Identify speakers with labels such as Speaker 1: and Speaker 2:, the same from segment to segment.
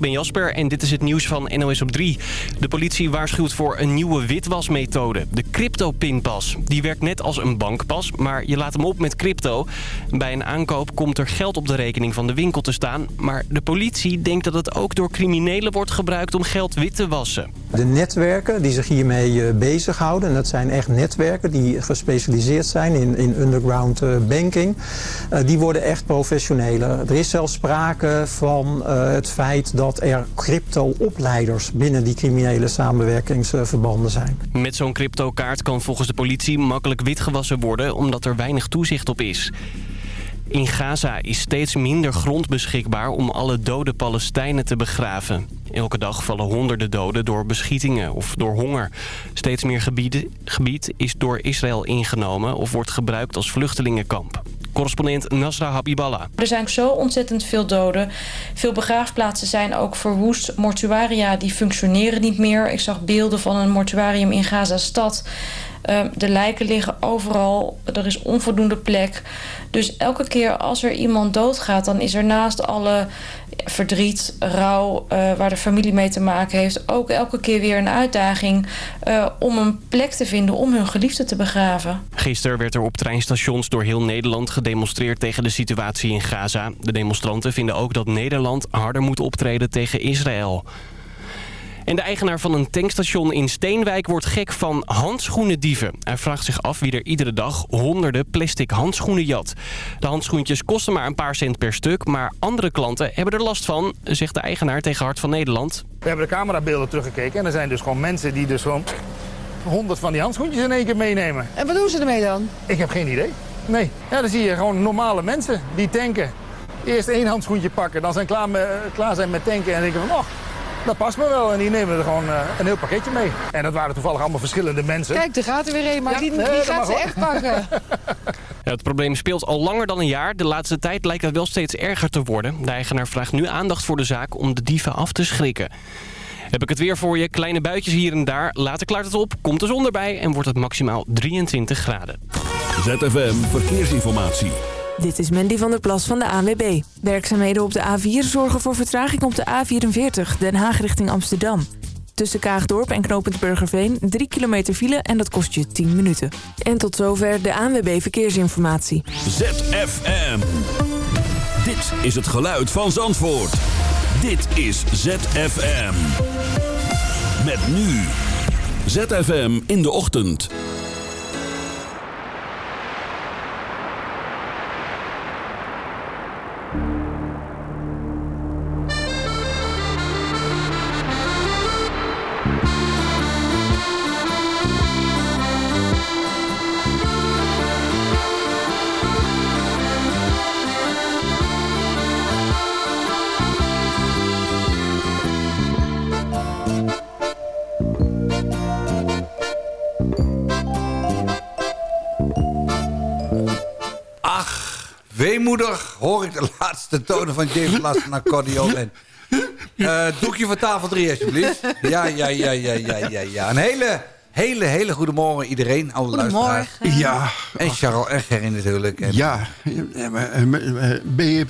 Speaker 1: ik ben Jasper en dit is het nieuws van NOS op 3. De politie waarschuwt voor een nieuwe witwasmethode, de crypto-pinpas. Die werkt net als een bankpas, maar je laat hem op met crypto. Bij een aankoop komt er geld op de rekening van de winkel te staan. Maar de politie denkt dat het ook door criminelen wordt gebruikt om geld wit te wassen.
Speaker 2: De netwerken die zich hiermee eh, bezighouden, en dat zijn echt netwerken die gespecialiseerd zijn in, in underground eh, banking, eh, die worden echt professioneler. Er is zelfs sprake van het feit dat er crypto-opleiders binnen die criminele samenwerkingsverbanden zijn.
Speaker 1: Met zo'n cryptokaart kan volgens de politie makkelijk witgewassen worden omdat er weinig toezicht op is. In Gaza is steeds minder grond beschikbaar om alle dode Palestijnen te begraven. Elke dag vallen honderden doden door beschietingen of door honger. Steeds meer gebied is door Israël ingenomen of wordt gebruikt als vluchtelingenkamp. Correspondent Nasra Habiballah.
Speaker 3: Er zijn zo ontzettend veel doden. Veel begraafplaatsen zijn ook verwoest. Mortuaria die functioneren niet meer. Ik zag beelden van een mortuarium in Gaza-stad. Ehm, de lijken liggen overal. Er is onvoldoende plek. Dus elke keer als er iemand doodgaat... dan is er naast alle verdriet, rouw... Uh, waar de familie mee te maken heeft... ook elke keer weer een uitdaging... Uh, om een plek te vinden om hun geliefde te begraven.
Speaker 1: Gisteren werd er op treinstations door heel Nederland gedemonstreerd... tegen de situatie in Gaza. De demonstranten vinden ook dat Nederland harder moet optreden tegen Israël. En de eigenaar van een tankstation in Steenwijk wordt gek van handschoenendieven. Hij vraagt zich af wie er iedere dag honderden plastic handschoenen jat. De handschoentjes kosten maar een paar cent per stuk, maar andere klanten hebben er last van, zegt de eigenaar tegen Hart van Nederland.
Speaker 4: We hebben de camerabeelden teruggekeken en er zijn dus gewoon mensen die dus gewoon honderd van die handschoentjes in één keer meenemen.
Speaker 5: En wat doen ze ermee dan?
Speaker 4: Ik heb geen idee. Nee. Ja, dan zie je gewoon normale mensen die tanken. Eerst één handschoentje pakken, dan zijn klaar, met, klaar zijn met tanken en denken van... Oh, dat past me wel en die nemen er gewoon uh, een heel pakketje mee. En dat waren toevallig allemaal verschillende mensen.
Speaker 5: Kijk, er gaat er weer een, maar ja, die, die gaat ze echt pakken.
Speaker 1: Ja, het probleem speelt al langer dan een jaar. De laatste tijd lijkt het wel steeds erger te worden. De eigenaar vraagt nu aandacht voor de zaak om de dieven af te schrikken. Heb ik het weer voor je. Kleine buitjes hier en daar. Later klaart het op, komt de zon erbij en wordt het maximaal 23 graden.
Speaker 6: ZFM Verkeersinformatie.
Speaker 7: Dit is Mandy van der Plas van de ANWB. Werkzaamheden op de A4 zorgen voor vertraging op de A44, Den Haag richting Amsterdam. Tussen Kaagdorp en Knopend Burgerveen 3 kilometer file en dat kost je 10 minuten. En tot zover de ANWB Verkeersinformatie.
Speaker 6: ZFM. Dit is het geluid van Zandvoort. Dit is ZFM. Met nu. ZFM in de ochtend.
Speaker 8: Weemoedig hoor ik de laatste tonen van James Last van accordeon. En, uh, doekje van tafel 3 alsjeblieft. Ja, ja, ja, ja, ja, ja, ja. Een hele, hele, hele goede morgen iedereen. Alle
Speaker 5: Goedemorgen.
Speaker 8: Ja. En Charles en Gerry natuurlijk. En,
Speaker 9: ja. Ben je,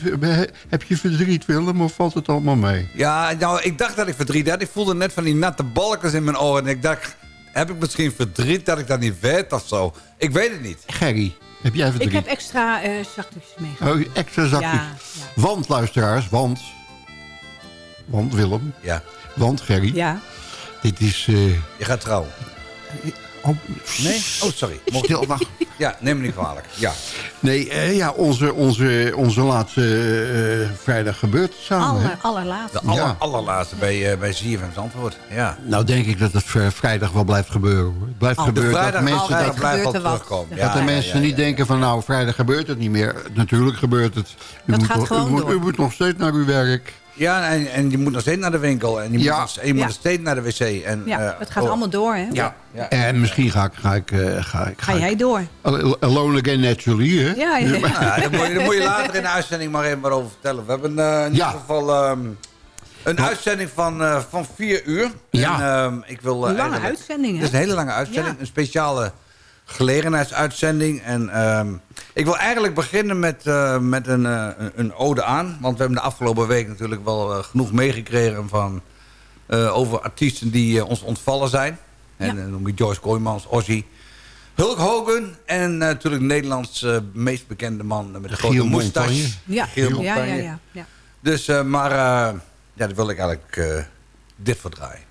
Speaker 9: heb je verdriet Willem of valt het allemaal mee?
Speaker 8: Ja, nou ik dacht dat ik verdriet had. Ik voelde net van die natte balkens in mijn oren. En ik dacht, heb ik misschien verdriet dat ik dat niet weet of zo? Ik weet het niet.
Speaker 9: Gerry. Heb jij verdriet?
Speaker 5: Ik heb extra uh, zakjes meegenomen.
Speaker 9: Oh, extra zakjes. Ja, ja. Want, luisteraars, want... Want, Willem.
Speaker 8: Ja.
Speaker 9: Want, Gerry.
Speaker 5: Ja.
Speaker 9: Dit is... Uh,
Speaker 8: Je gaat trouwen.
Speaker 9: Oh,
Speaker 8: nee? Oh, sorry.
Speaker 9: Stil, wacht.
Speaker 8: Ja, neem me niet kwalijk. Ja.
Speaker 9: Nee, uh, ja, onze, onze, onze laatste uh, vrijdag gebeurt samen.
Speaker 5: Aller, allerlaatste.
Speaker 8: De aller, ja. allerlaatste bij, uh, bij ZFM's antwoord. Ja.
Speaker 9: Nou denk ik dat het vrijdag wel blijft gebeuren. Hoor. Het blijft
Speaker 8: oh,
Speaker 9: gebeuren
Speaker 8: vrijdag,
Speaker 9: dat mensen
Speaker 8: dat blijft wel terugkomen.
Speaker 9: Ja, dat de mensen ja, niet denken van nou vrijdag gebeurt het niet meer. Natuurlijk gebeurt het.
Speaker 5: U, dat moet, gaat gewoon
Speaker 9: u, moet, u moet nog steeds naar uw werk.
Speaker 8: Ja, en, en je moet nog steeds naar de winkel. En je
Speaker 9: ja.
Speaker 8: moet, nog, je moet nog steeds naar de wc. En,
Speaker 5: ja,
Speaker 8: uh,
Speaker 5: het gaat oh. allemaal door, hè?
Speaker 8: Ja. ja.
Speaker 9: En misschien ga ik... Ga, ik, uh, ga, ik,
Speaker 5: ga, ga jij door?
Speaker 9: Alone again naturally, hè?
Speaker 5: Ja, ja.
Speaker 8: ja daar, moet je, daar moet je later in de uitzending maar even maar over vertellen. We hebben uh, in ieder geval... Um, een Wat? uitzending van, uh, van vier uur.
Speaker 9: Ja.
Speaker 8: En, um, ik wil,
Speaker 5: een lange uitzending, hè?
Speaker 8: Het is een hele lange uitzending. Een speciale gelegenheidsuitzending. En ehm, ik wil eigenlijk beginnen met, eh, met een, eh, een- een ode aan. Want we hebben de afgelopen week natuurlijk wel eh, genoeg meegekregen van, eh, over artiesten die ons ontvallen zijn. En dan noem je Joyce Kooijmans, Ozzy. Hulk Hogan en natuurlijk Nederlands meest bekende man met de grote moustache.
Speaker 5: Ja, ja, ja, ja, ja.
Speaker 8: Dus, eh, maar eh, ja, daar wil ik eigenlijk eh, dit voor draaien.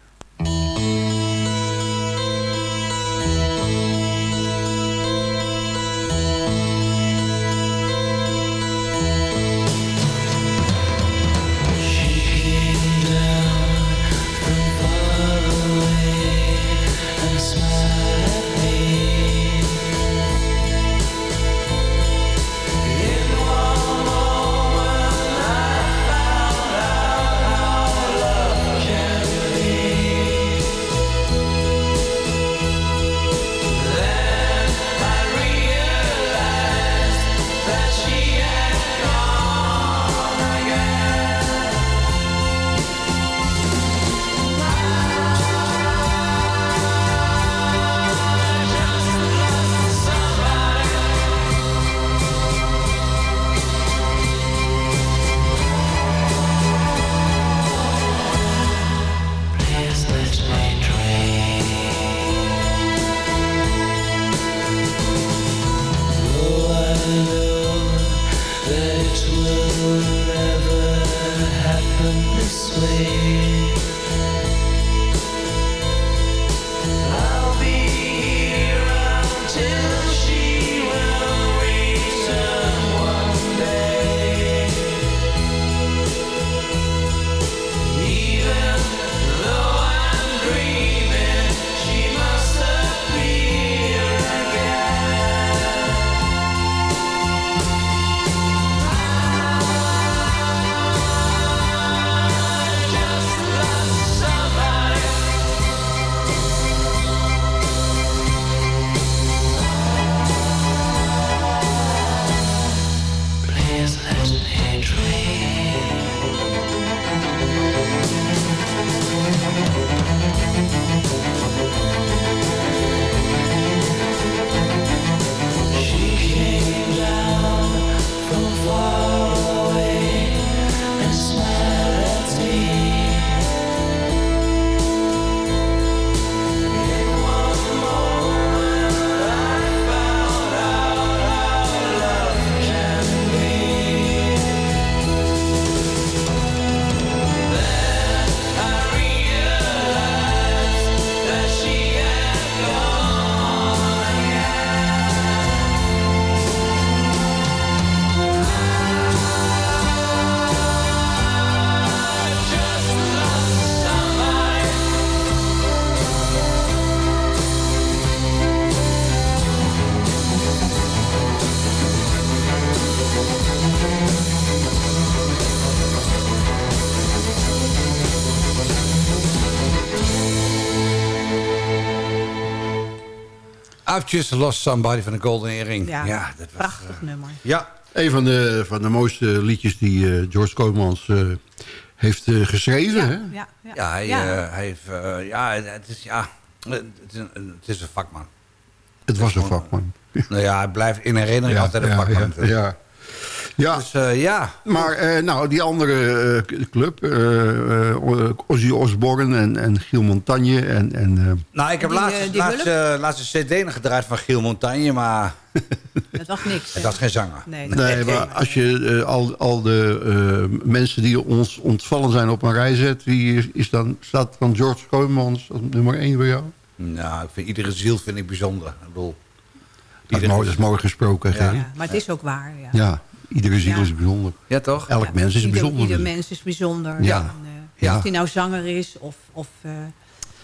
Speaker 8: Just Lost Somebody van de Golden Earring.
Speaker 5: Ja,
Speaker 8: Ja, dat was,
Speaker 5: prachtig
Speaker 8: eh,
Speaker 5: nummer.
Speaker 8: ja,
Speaker 9: Een van de, van de mooiste liedjes die eh, George Koopmans eh, heeft geschreven. Hè?
Speaker 5: Ja, ja.
Speaker 8: ja, hij,
Speaker 5: Ja.
Speaker 8: eh, hij heeft... ja, het is, ja, het is, een, het is een vakman.
Speaker 9: Het was een vakman.
Speaker 8: Nou ja, hij blijft in herinnering altijd een
Speaker 9: ja,
Speaker 8: vakman.
Speaker 9: ja. Ja. Ja,
Speaker 8: Dus eh, ja,
Speaker 9: maar eh, nou, die andere eh, club, Ozzy Osbourne en, en Giel Montagne en... en eh,
Speaker 8: nou, ik heb
Speaker 5: Die,
Speaker 8: laatst, laatst, laatst een cd gedraaid van Giel Montagne, maar
Speaker 5: Dat was niks.
Speaker 8: het was geen zanger.
Speaker 5: Nee,
Speaker 9: Nee, maar als je eh, al, al de eh, mensen die ons ontvallen zijn op een rij zet... wie is, is dan, staat dan George Koymans als nummer 1 bij jou?
Speaker 8: Nou, ik vind iedere ziel vind ik bijzonder. Ik bedoel,
Speaker 9: Dat is mooi, gesproken.
Speaker 8: Ja,
Speaker 5: maar het is ook waar. Ja,
Speaker 9: Ja, iedere ziel
Speaker 5: Ja.
Speaker 9: is bijzonder.
Speaker 8: ja toch?
Speaker 9: Elk
Speaker 5: Ja,
Speaker 9: mens is
Speaker 5: ieder,
Speaker 9: bijzonder.
Speaker 5: Ieder mens is bijzonder.
Speaker 9: Ja.
Speaker 5: En, eh,
Speaker 9: Ja.
Speaker 5: Of hij nou zanger is of... of eh,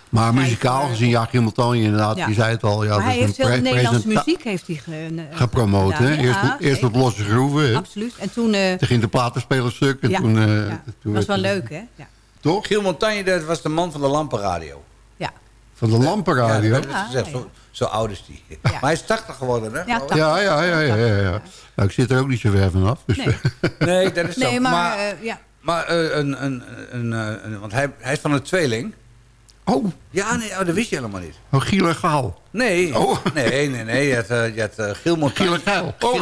Speaker 9: Maar
Speaker 5: Schrijver.
Speaker 9: muzikaal gezien, ja, Giel Montagne inderdaad,
Speaker 5: Ja.
Speaker 9: die zei het al. Ja,
Speaker 5: maar
Speaker 9: dat
Speaker 5: hij
Speaker 9: is
Speaker 5: heeft
Speaker 9: pre-
Speaker 5: Nederlandse muziek heeft hij ge, eh,
Speaker 9: gepromoot. Hè?
Speaker 5: gedaan.
Speaker 9: Eerst,
Speaker 5: Ja,
Speaker 9: eerst op losse groeven. Hè?
Speaker 5: Absoluut. En toen... eh
Speaker 9: Toen ging de platenspeler En
Speaker 5: ja,
Speaker 9: toen, eh,
Speaker 5: ja.
Speaker 9: toen
Speaker 5: was wel leuk, hè? Ja.
Speaker 9: Toch?
Speaker 8: Giel Montagne dat was de man van de lampenradio.
Speaker 9: Van de
Speaker 8: Ja,
Speaker 9: lampenradio.
Speaker 8: dat
Speaker 9: Ja,
Speaker 8: gezegd.
Speaker 5: Ah,
Speaker 8: Zo, zo oud is die.
Speaker 5: Ja.
Speaker 8: Maar hij is 80 geworden, hè?
Speaker 5: Ja,
Speaker 8: geloof ik?
Speaker 5: 80.
Speaker 9: ja, ja, ja. ja, ja, Nou, ik zit er ook niet zo ver vanaf. Dus,
Speaker 5: Nee.
Speaker 8: Nee, dat is zo.
Speaker 5: Nee, maar...
Speaker 8: maar
Speaker 5: eh, ja.
Speaker 8: maar eh, een, een, een, eh, een- want hij, hij is van een tweeling.
Speaker 9: Oh,
Speaker 8: Ja, nee, oh, dat wist je helemaal niet.
Speaker 9: oh Giel en Gaal.
Speaker 8: Nee,
Speaker 9: Oh.
Speaker 8: nee, nee, nee. Je had, eh, je had eh, Giel Montagne.
Speaker 9: Giel en Gaal. Oh,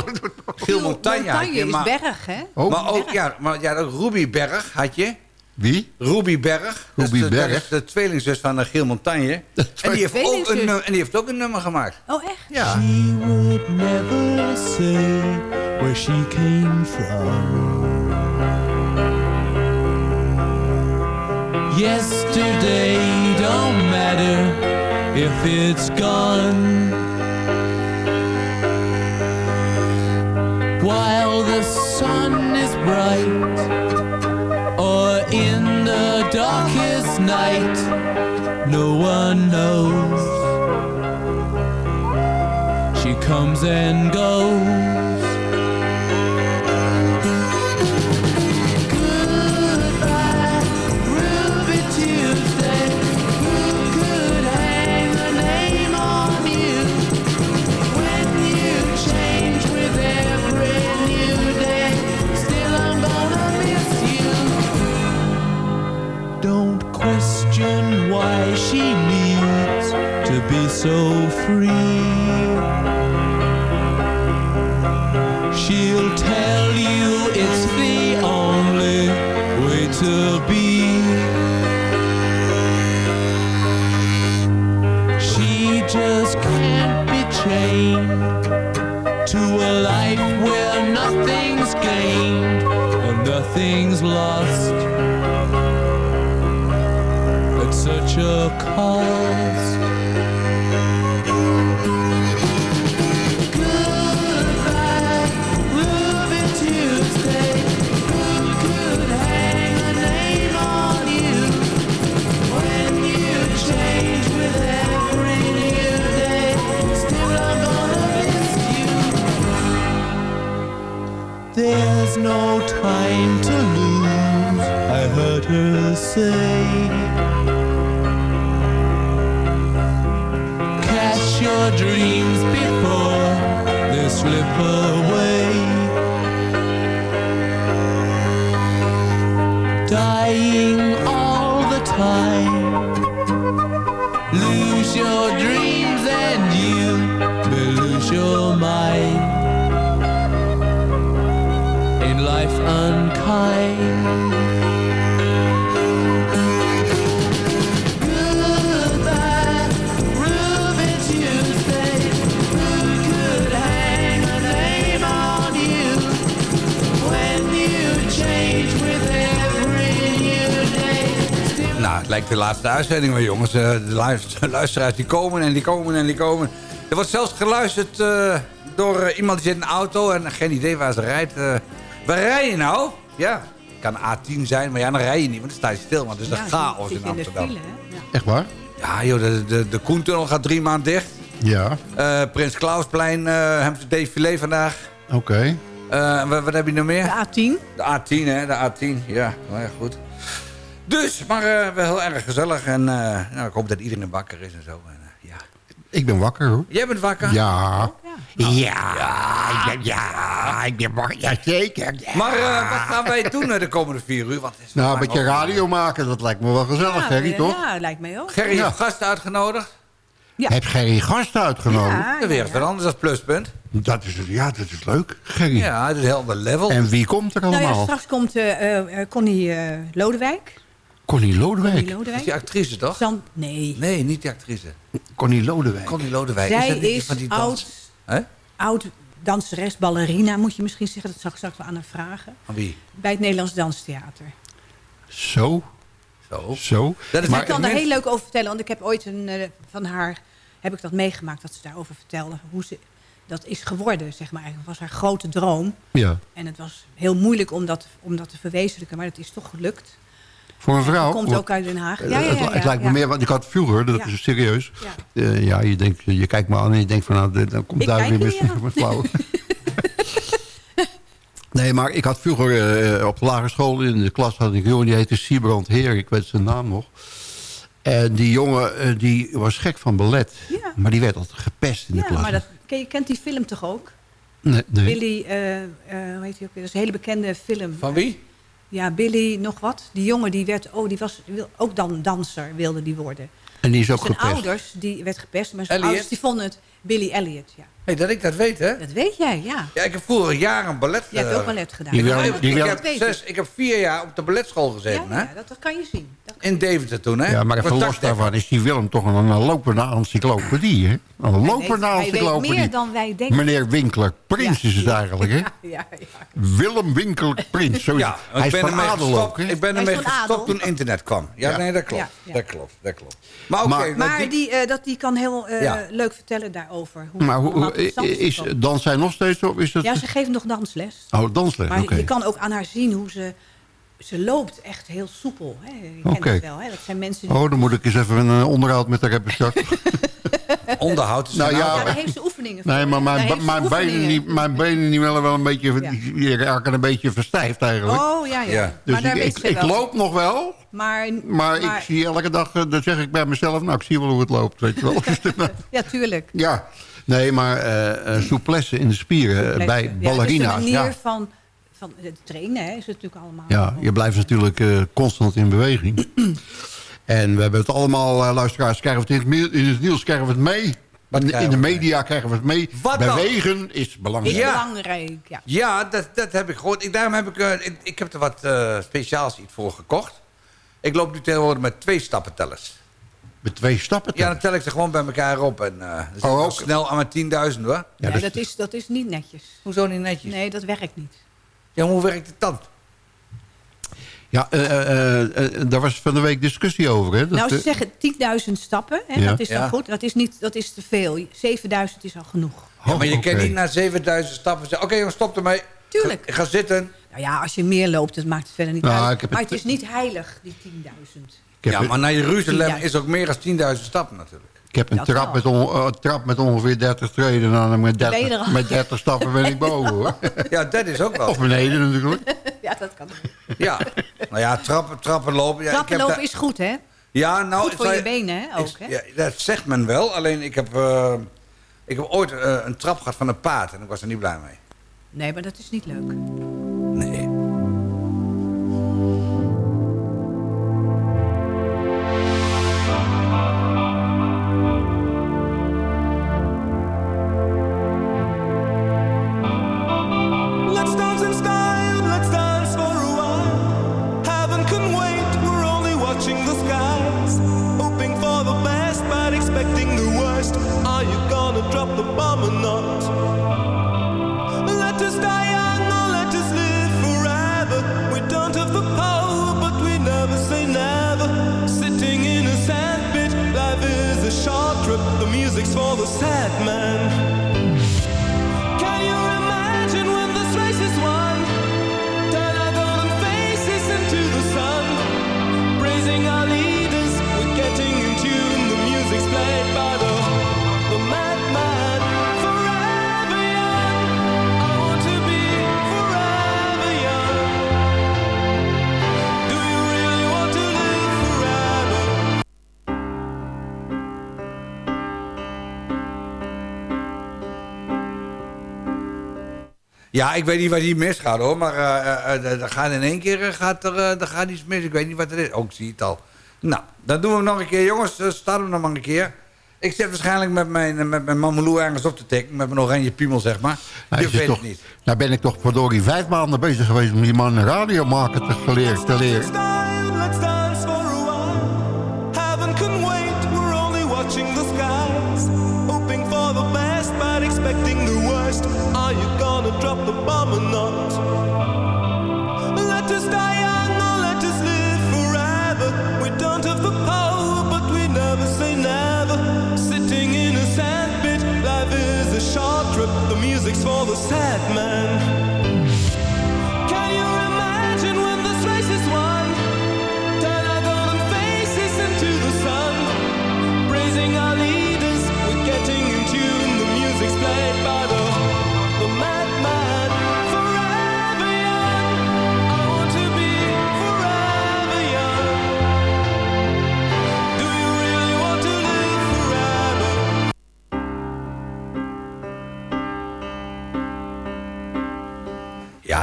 Speaker 8: Giel Montagne
Speaker 5: Montagne is
Speaker 8: maar,
Speaker 5: berg, hè?
Speaker 9: oh.
Speaker 8: maar ook, ja, maar ja, ook Ruby Berg had je.
Speaker 9: Wie?
Speaker 8: Ruby Berg. Dat is
Speaker 9: Ruby
Speaker 8: de- dat
Speaker 9: Berg?
Speaker 8: is de tweelingzus van Giel Montagne. En die, heeft ook een,
Speaker 5: Tweelingzus?
Speaker 8: nu- en die heeft ook een nummer gemaakt.
Speaker 5: Oh, echt?
Speaker 8: Ja.
Speaker 10: She would never say where she came from. Yesterday don't matter if it's gone. While the sun is bright, darkest night, no one knows. She comes and goes. She needs to be so free. She'll tell you it's the only way to be. She just can't be chained to a life where nothing's gained and nothing's lost miss you. There's no time to lose, I heard her say.
Speaker 8: De laatste uitzending wel, jongens. Eh, de luister- luisteraars die komen en die komen en die komen. Er wordt zelfs geluisterd eh, door eh, iemand die zit in een auto en geen idee waar ze rijdt. Waar rij je nou? Ja, het kan A10 zijn, maar ja, dan rij je niet, want dan sta je stil. Want het is een chaos
Speaker 5: zit
Speaker 8: in
Speaker 5: je in de
Speaker 8: Amsterdam.
Speaker 5: file, hè? Ja.
Speaker 9: Echt waar?
Speaker 8: Ja, joh, de, de, de Koentunnel gaat drie maanden dicht.
Speaker 9: Ja,
Speaker 8: Eh, Prins Klausplein uh, hebben ze défilé vandaag.
Speaker 9: oké.
Speaker 8: Eh, wat, wat heb je nog meer?
Speaker 5: De A10.
Speaker 8: De A10, hè? De A10, ja. Nou ja, goed. Dus, maar eh, wel heel erg gezellig. En eh, nou, ik hoop dat iedereen wakker is en zo. En, eh, ja.
Speaker 9: Ik ben wakker hoor.
Speaker 8: Jij bent wakker?
Speaker 9: Ja.
Speaker 5: Ja.
Speaker 9: Ja, ja, ja, ik ben wakker. Ja, zeker. Ja.
Speaker 8: Maar eh, wat gaan wij doen de komende vier uur? Want het is
Speaker 9: Nou, een beetje radio maken, dat lijkt me wel gezellig,
Speaker 5: Ja,
Speaker 9: Gerry,
Speaker 5: ja,
Speaker 9: toch?
Speaker 5: Ja, lijkt mij ook.
Speaker 8: Gerry
Speaker 9: Ja.
Speaker 8: heeft gasten uitgenodigd.
Speaker 5: Ja.
Speaker 9: Heb Gerry gasten uitgenodigd?
Speaker 5: Ja,
Speaker 8: Dat weer
Speaker 5: ja,
Speaker 8: is
Speaker 5: ja.
Speaker 8: wat anders dan pluspunt.
Speaker 9: Dat is, ja, dat is leuk, Gerry.
Speaker 8: Ja, het is ander level.
Speaker 9: En wie komt er
Speaker 5: Nou ja,
Speaker 9: allemaal?
Speaker 5: straks komt eh, Connie eh, Lodewijk.
Speaker 9: Connie Lodewijk.
Speaker 5: Connie
Speaker 8: Dat is die actrice, toch?
Speaker 5: Zand, nee.
Speaker 8: Nee, niet die actrice.
Speaker 9: Connie Lodewijk.
Speaker 8: Connie Lodewijk.
Speaker 5: Zij
Speaker 8: dat
Speaker 5: is
Speaker 8: van die
Speaker 5: oud,
Speaker 8: dans?
Speaker 5: Oud danseres, ballerina, moet je misschien zeggen. Dat zal ik straks wel aan haar vragen.
Speaker 8: Van wie?
Speaker 5: Bij het Nederlands Danstheater.
Speaker 9: Zo,
Speaker 8: Zo.
Speaker 9: zo.
Speaker 8: Dat is
Speaker 5: Maar ik kan daar heel leuk over vertellen. Want ik heb ooit een, eh, van haar heb ik dat meegemaakt. Dat ze daarover vertelde. Hoe ze dat is geworden, zeg maar. Eigenlijk was haar grote droom.
Speaker 9: Ja.
Speaker 5: En het was heel moeilijk om dat, om dat te verwezenlijken. Maar het is toch gelukt.
Speaker 9: Voor een vrouw.
Speaker 5: Komt ook uit Den Haag.
Speaker 9: Eh,
Speaker 5: Ja, ja,
Speaker 9: het,
Speaker 5: ja,
Speaker 9: het
Speaker 5: ja,
Speaker 9: lijkt me
Speaker 5: ja.
Speaker 9: meer, want ik had vroeger, dat
Speaker 5: Ja.
Speaker 9: is serieus.
Speaker 5: Ja.
Speaker 9: Eh, ja, je, denkt, je kijkt me aan en je denkt van, nou, dan komt daar weer
Speaker 5: niet,
Speaker 9: met,
Speaker 5: ja.
Speaker 9: flauw. nee, maar ik had vroeger eh, op de lagere school in de klas had ik een jongen die heette Siebrand Heer, ik weet zijn naam nog. En die jongen eh, die was gek van ballet,
Speaker 5: Ja.
Speaker 9: maar die werd altijd gepest in de
Speaker 5: Ja,
Speaker 9: klas.
Speaker 5: maar dat, ken, je kent die film toch ook?
Speaker 9: Nee, nee.
Speaker 5: Eh, eh, hoe heet die ook weer? Dat is een hele bekende film.
Speaker 8: Van wie?
Speaker 5: Ja, Billy, nog wat. Die jongen die werd, oh, die was wil- ook dan danser, wilde die worden.
Speaker 9: En die is ook
Speaker 5: zijn
Speaker 9: gepest.
Speaker 5: ouders, die werd gepest, maar zijn
Speaker 8: Elliot?
Speaker 5: ouders die vonden het Billy Elliot. Ja.
Speaker 8: Hey, dat ik dat weet, hè?
Speaker 5: Dat weet jij, ja.
Speaker 8: Ja, ik heb vroeger jaren ballet...
Speaker 5: Je hebt
Speaker 8: eh,
Speaker 5: ook ballet gedaan.
Speaker 9: Die wil- die wil-
Speaker 8: ik, heb zes, ik heb vier jaar op de balletschool gezeten,
Speaker 5: Ja,
Speaker 8: hè?
Speaker 5: ja, dat, dat kan je zien.
Speaker 8: In Deventer toen, hè?
Speaker 9: Ja, maar even los daarvan is die Willem toch een, een lopende encyclopedie, hè? Een lopende encyclopedie.
Speaker 5: meer dan wij denken.
Speaker 9: Meneer Winkler Prins
Speaker 5: Ja.
Speaker 9: is het eigenlijk, hè?
Speaker 5: Ja, ja, ja.
Speaker 9: Willem Winkler Prins, zo is
Speaker 8: Ja,
Speaker 9: Hij is
Speaker 8: ben
Speaker 9: van
Speaker 8: ermee
Speaker 9: adel
Speaker 8: gestopt,
Speaker 9: ook, hè?
Speaker 8: Ik ben ermee gestopt toen internet kwam. Ja,
Speaker 9: Ja.
Speaker 8: nee, dat klopt.
Speaker 5: Ja, ja.
Speaker 8: Dat klopt, dat klopt. Maar oké,
Speaker 9: Maar-
Speaker 8: maar
Speaker 5: Maar die, eh, dat, die kan heel eh,
Speaker 8: Ja.
Speaker 5: leuk vertellen daarover. Hoe,
Speaker 9: Maar
Speaker 5: stand
Speaker 9: is dans zij nog steeds op? Is dat...
Speaker 5: Ja, ze geeft nog dansles.
Speaker 9: Oh, dansles,
Speaker 5: Maar je kan ook aan haar zien hoe ze... Ze loopt echt heel soepel. Hè? Je het wel. Hè? Dat zijn mensen die...
Speaker 9: Oh, dan moet ik eens even een eh, onderhoud met haar hebben starten.
Speaker 8: onderhoud is
Speaker 9: Nou ja,
Speaker 5: daar heeft ze oefeningen voor.
Speaker 9: Nee, maar mijn, mijn, benen, niet, mijn benen die willen wel een beetje,
Speaker 5: Ja.
Speaker 9: die raken een beetje verstijfd eigenlijk.
Speaker 5: Oh, ja, ja.
Speaker 8: Ja.
Speaker 9: dus
Speaker 5: maar daar
Speaker 9: ik, ik,
Speaker 5: wel.
Speaker 9: loop nog wel,
Speaker 5: Maar,
Speaker 9: maar, ik zie elke dag, eh, dan zeg ik bij mezelf, nou ik zie wel hoe het loopt, weet je wel.
Speaker 5: Ja, tuurlijk.
Speaker 9: ja, nee, maar eh eh, souplesse in de spieren eh, bij
Speaker 5: Ja,
Speaker 9: ballerina's.
Speaker 5: Het is een
Speaker 9: Ja,
Speaker 5: manier van, van het trainen, hè, is het natuurlijk allemaal.
Speaker 9: ja, je blijft natuurlijk eh, constant in beweging. en we hebben het allemaal, luisteraars, krijgen we het in het, mi- in het nieuws krijgen we het mee.
Speaker 8: Wat
Speaker 9: In, in de media krijgen we het mee.
Speaker 8: Wat dan?
Speaker 9: Bewegen is belangrijk.
Speaker 8: Ja.
Speaker 5: belangrijk, ja.
Speaker 8: Ja, dat, dat heb ik gehoord. Ik, daarom heb ik, eh, ik, ik heb er wat eh, speciaals iets voor gekocht. Ik loop nu tegenwoordig met twee stappentellers.
Speaker 9: Met twee stappen.
Speaker 8: Ja, dan tel ik ze gewoon bij elkaar op. En eh dan zit ik
Speaker 9: Oh,
Speaker 8: al
Speaker 9: ook.
Speaker 8: snel aan mijn 10.000 hoor.
Speaker 9: Ja,
Speaker 5: nee,
Speaker 9: dus-
Speaker 5: dat, is, dat is niet netjes.
Speaker 8: Hoezo niet netjes?
Speaker 5: Nee, dat werkt niet.
Speaker 8: Ja, hoe werkt het dan?
Speaker 9: Ja, eh, eh, daar was van de week discussie over. Hè? Dat,
Speaker 5: nou, ze zeggen 10.000 stappen, hè,
Speaker 9: Ja.
Speaker 5: dat is dan
Speaker 8: Ja.
Speaker 5: goed. Dat is, niet, dat is te veel. 7.000 is al genoeg.
Speaker 8: Ja, maar je
Speaker 9: oh,
Speaker 8: kan niet na 7000 stappen zeggen... Oké jongens, stop ermee.
Speaker 5: Tuurlijk.
Speaker 8: Ik ga zitten.
Speaker 5: Nou ja, als je meer loopt, dat maakt het verder niet
Speaker 9: Nou,
Speaker 5: uit. Maar
Speaker 9: het-
Speaker 5: het is niet heilig, die 10.000.
Speaker 9: Ik heb,
Speaker 8: Ja, maar naar Jeruzalem
Speaker 5: 10.000.
Speaker 8: is ook meer dan 10.000 stappen natuurlijk.
Speaker 9: ik heb een
Speaker 5: dat
Speaker 9: trap
Speaker 5: wel.
Speaker 9: met, on- trap met ongeveer 30 treden. Nou, met,
Speaker 5: ben je
Speaker 9: 30,
Speaker 5: er al.
Speaker 9: met 30 stappen ben ik boven hoor.
Speaker 8: Ja, dat is ook wel.
Speaker 9: Of beneden natuurlijk.
Speaker 5: Ja, dat kan.
Speaker 8: Ja, nou ja, trappen, trappen lopen. Ja, ik
Speaker 5: Trappen
Speaker 8: heb
Speaker 5: lopen is goed, hè?
Speaker 8: Ja, nou,
Speaker 5: Goed voor je benen, hè? Ook, hè?
Speaker 8: Ja, dat zegt men wel. Alleen ik heb, eh, ik heb ooit eh, een trap gehad van een paard. En ik was er niet blij mee.
Speaker 5: Nee, maar dat is niet leuk.
Speaker 8: Ja, ik weet niet wat hier misgaat hoor. Maar er gaat in één keer gaat er, er gaat iets mis. Ik weet niet wat het is. Oh, ik zie het al. Nou, dan doen we hem nog een keer. Jongens, uh, starten we nog maar een keer. Ik zit waarschijnlijk met mijn, met mijn mameloe ergens op te tikken. Met mijn oranje piemel, zeg maar.
Speaker 9: Nou,
Speaker 8: Je weet het niet.
Speaker 9: nou ben ik toch verdorie vijf maanden bezig geweest om die man radio maken te. Te leren.
Speaker 11: Are you gonna drop the bomb or not?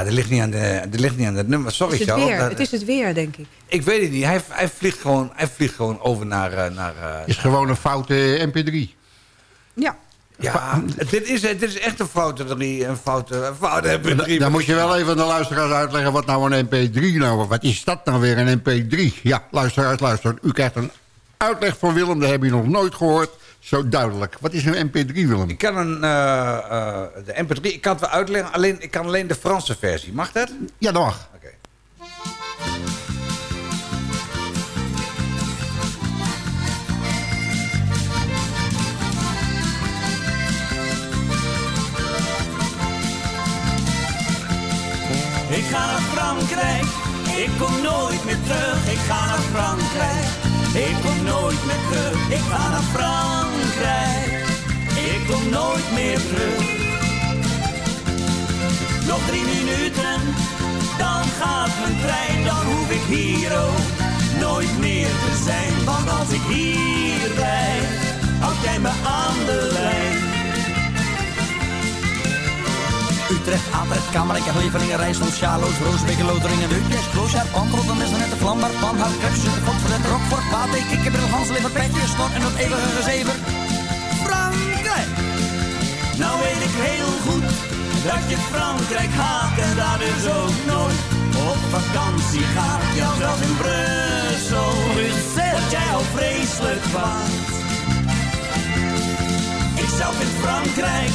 Speaker 8: Ja, dat ligt niet aan, de, dat ligt niet aan het nummer. Sorry,
Speaker 5: Het is het
Speaker 8: Charles.
Speaker 5: weer.
Speaker 8: Dat-
Speaker 5: Het is het weer, denk ik.
Speaker 8: Ik weet het niet. Hij, hij, vliegt, gewoon, hij vliegt gewoon over naar... eh, naar eh,
Speaker 9: is gewoon een foute MP3.
Speaker 5: Ja.
Speaker 8: ja, dit is, dit is echt een foute drie, een foute, een foute MP3.
Speaker 9: Dan moet je wel even aan de luisteraars uitleggen wat nou een MP3 nou Wat is dat nou weer, een MP3? Ja, luisteraars, luister. U krijgt een uitleg van Willem, dat heb je nog nooit gehoord. Zo duidelijk. Wat is een MP3, Willem?
Speaker 8: Ik kan een, eh, eh, de MP3, ik kan het wel uitleggen, alleen, ik kan alleen de Franse versie. Mag dat?
Speaker 9: Ja, dat mag.
Speaker 8: Oké.
Speaker 12: Ik ga naar Frankrijk, ik kom nooit meer terug. Ik ga naar Frankrijk, ik kom nooit meer terug. Ik ga naar Frankrijk, ik kom nooit meer terug. Nog drie minuten, dan gaat mijn trein, dan hoef ik hier ook nooit meer te zijn. Want als ik hier blijf, houd jij me aan de lijn. Utrecht, Atrecht, Kamerijk, Levelingen, Rijsland, Sjaloos, Roosbeek, Loteringen, Deukjes, Kloosjaar, Pan, Rotterdam, Net, Vlambaar, Pan, Hout, Krebs, Zutphen, Verlet, Rockfort, Pate, Kikkerbril, Hans, Lever, Petje, Snor en dat eeuwige gezever. Frankrijk! Nou weet ik heel goed dat je Frankrijk haat en daar dus ook nooit op vakantie gaat. Ja, zelfs in Brussel, Brussel, word jij al vreselijk kwaad. Zelf in Frankrijk,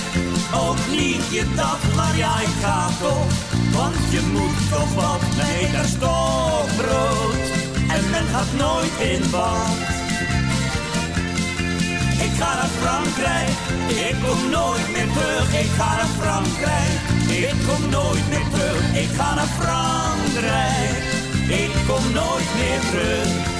Speaker 12: ook niet je dat, maar ja, ik ga toch. Want je moet toch wat, nee, daar is toch brood. En men gaat nooit in bad. Ik ga naar Frankrijk, ik kom nooit meer terug. Ik ga naar Frankrijk, ik kom nooit meer terug. Ik ga naar Frankrijk, ik kom nooit meer terug.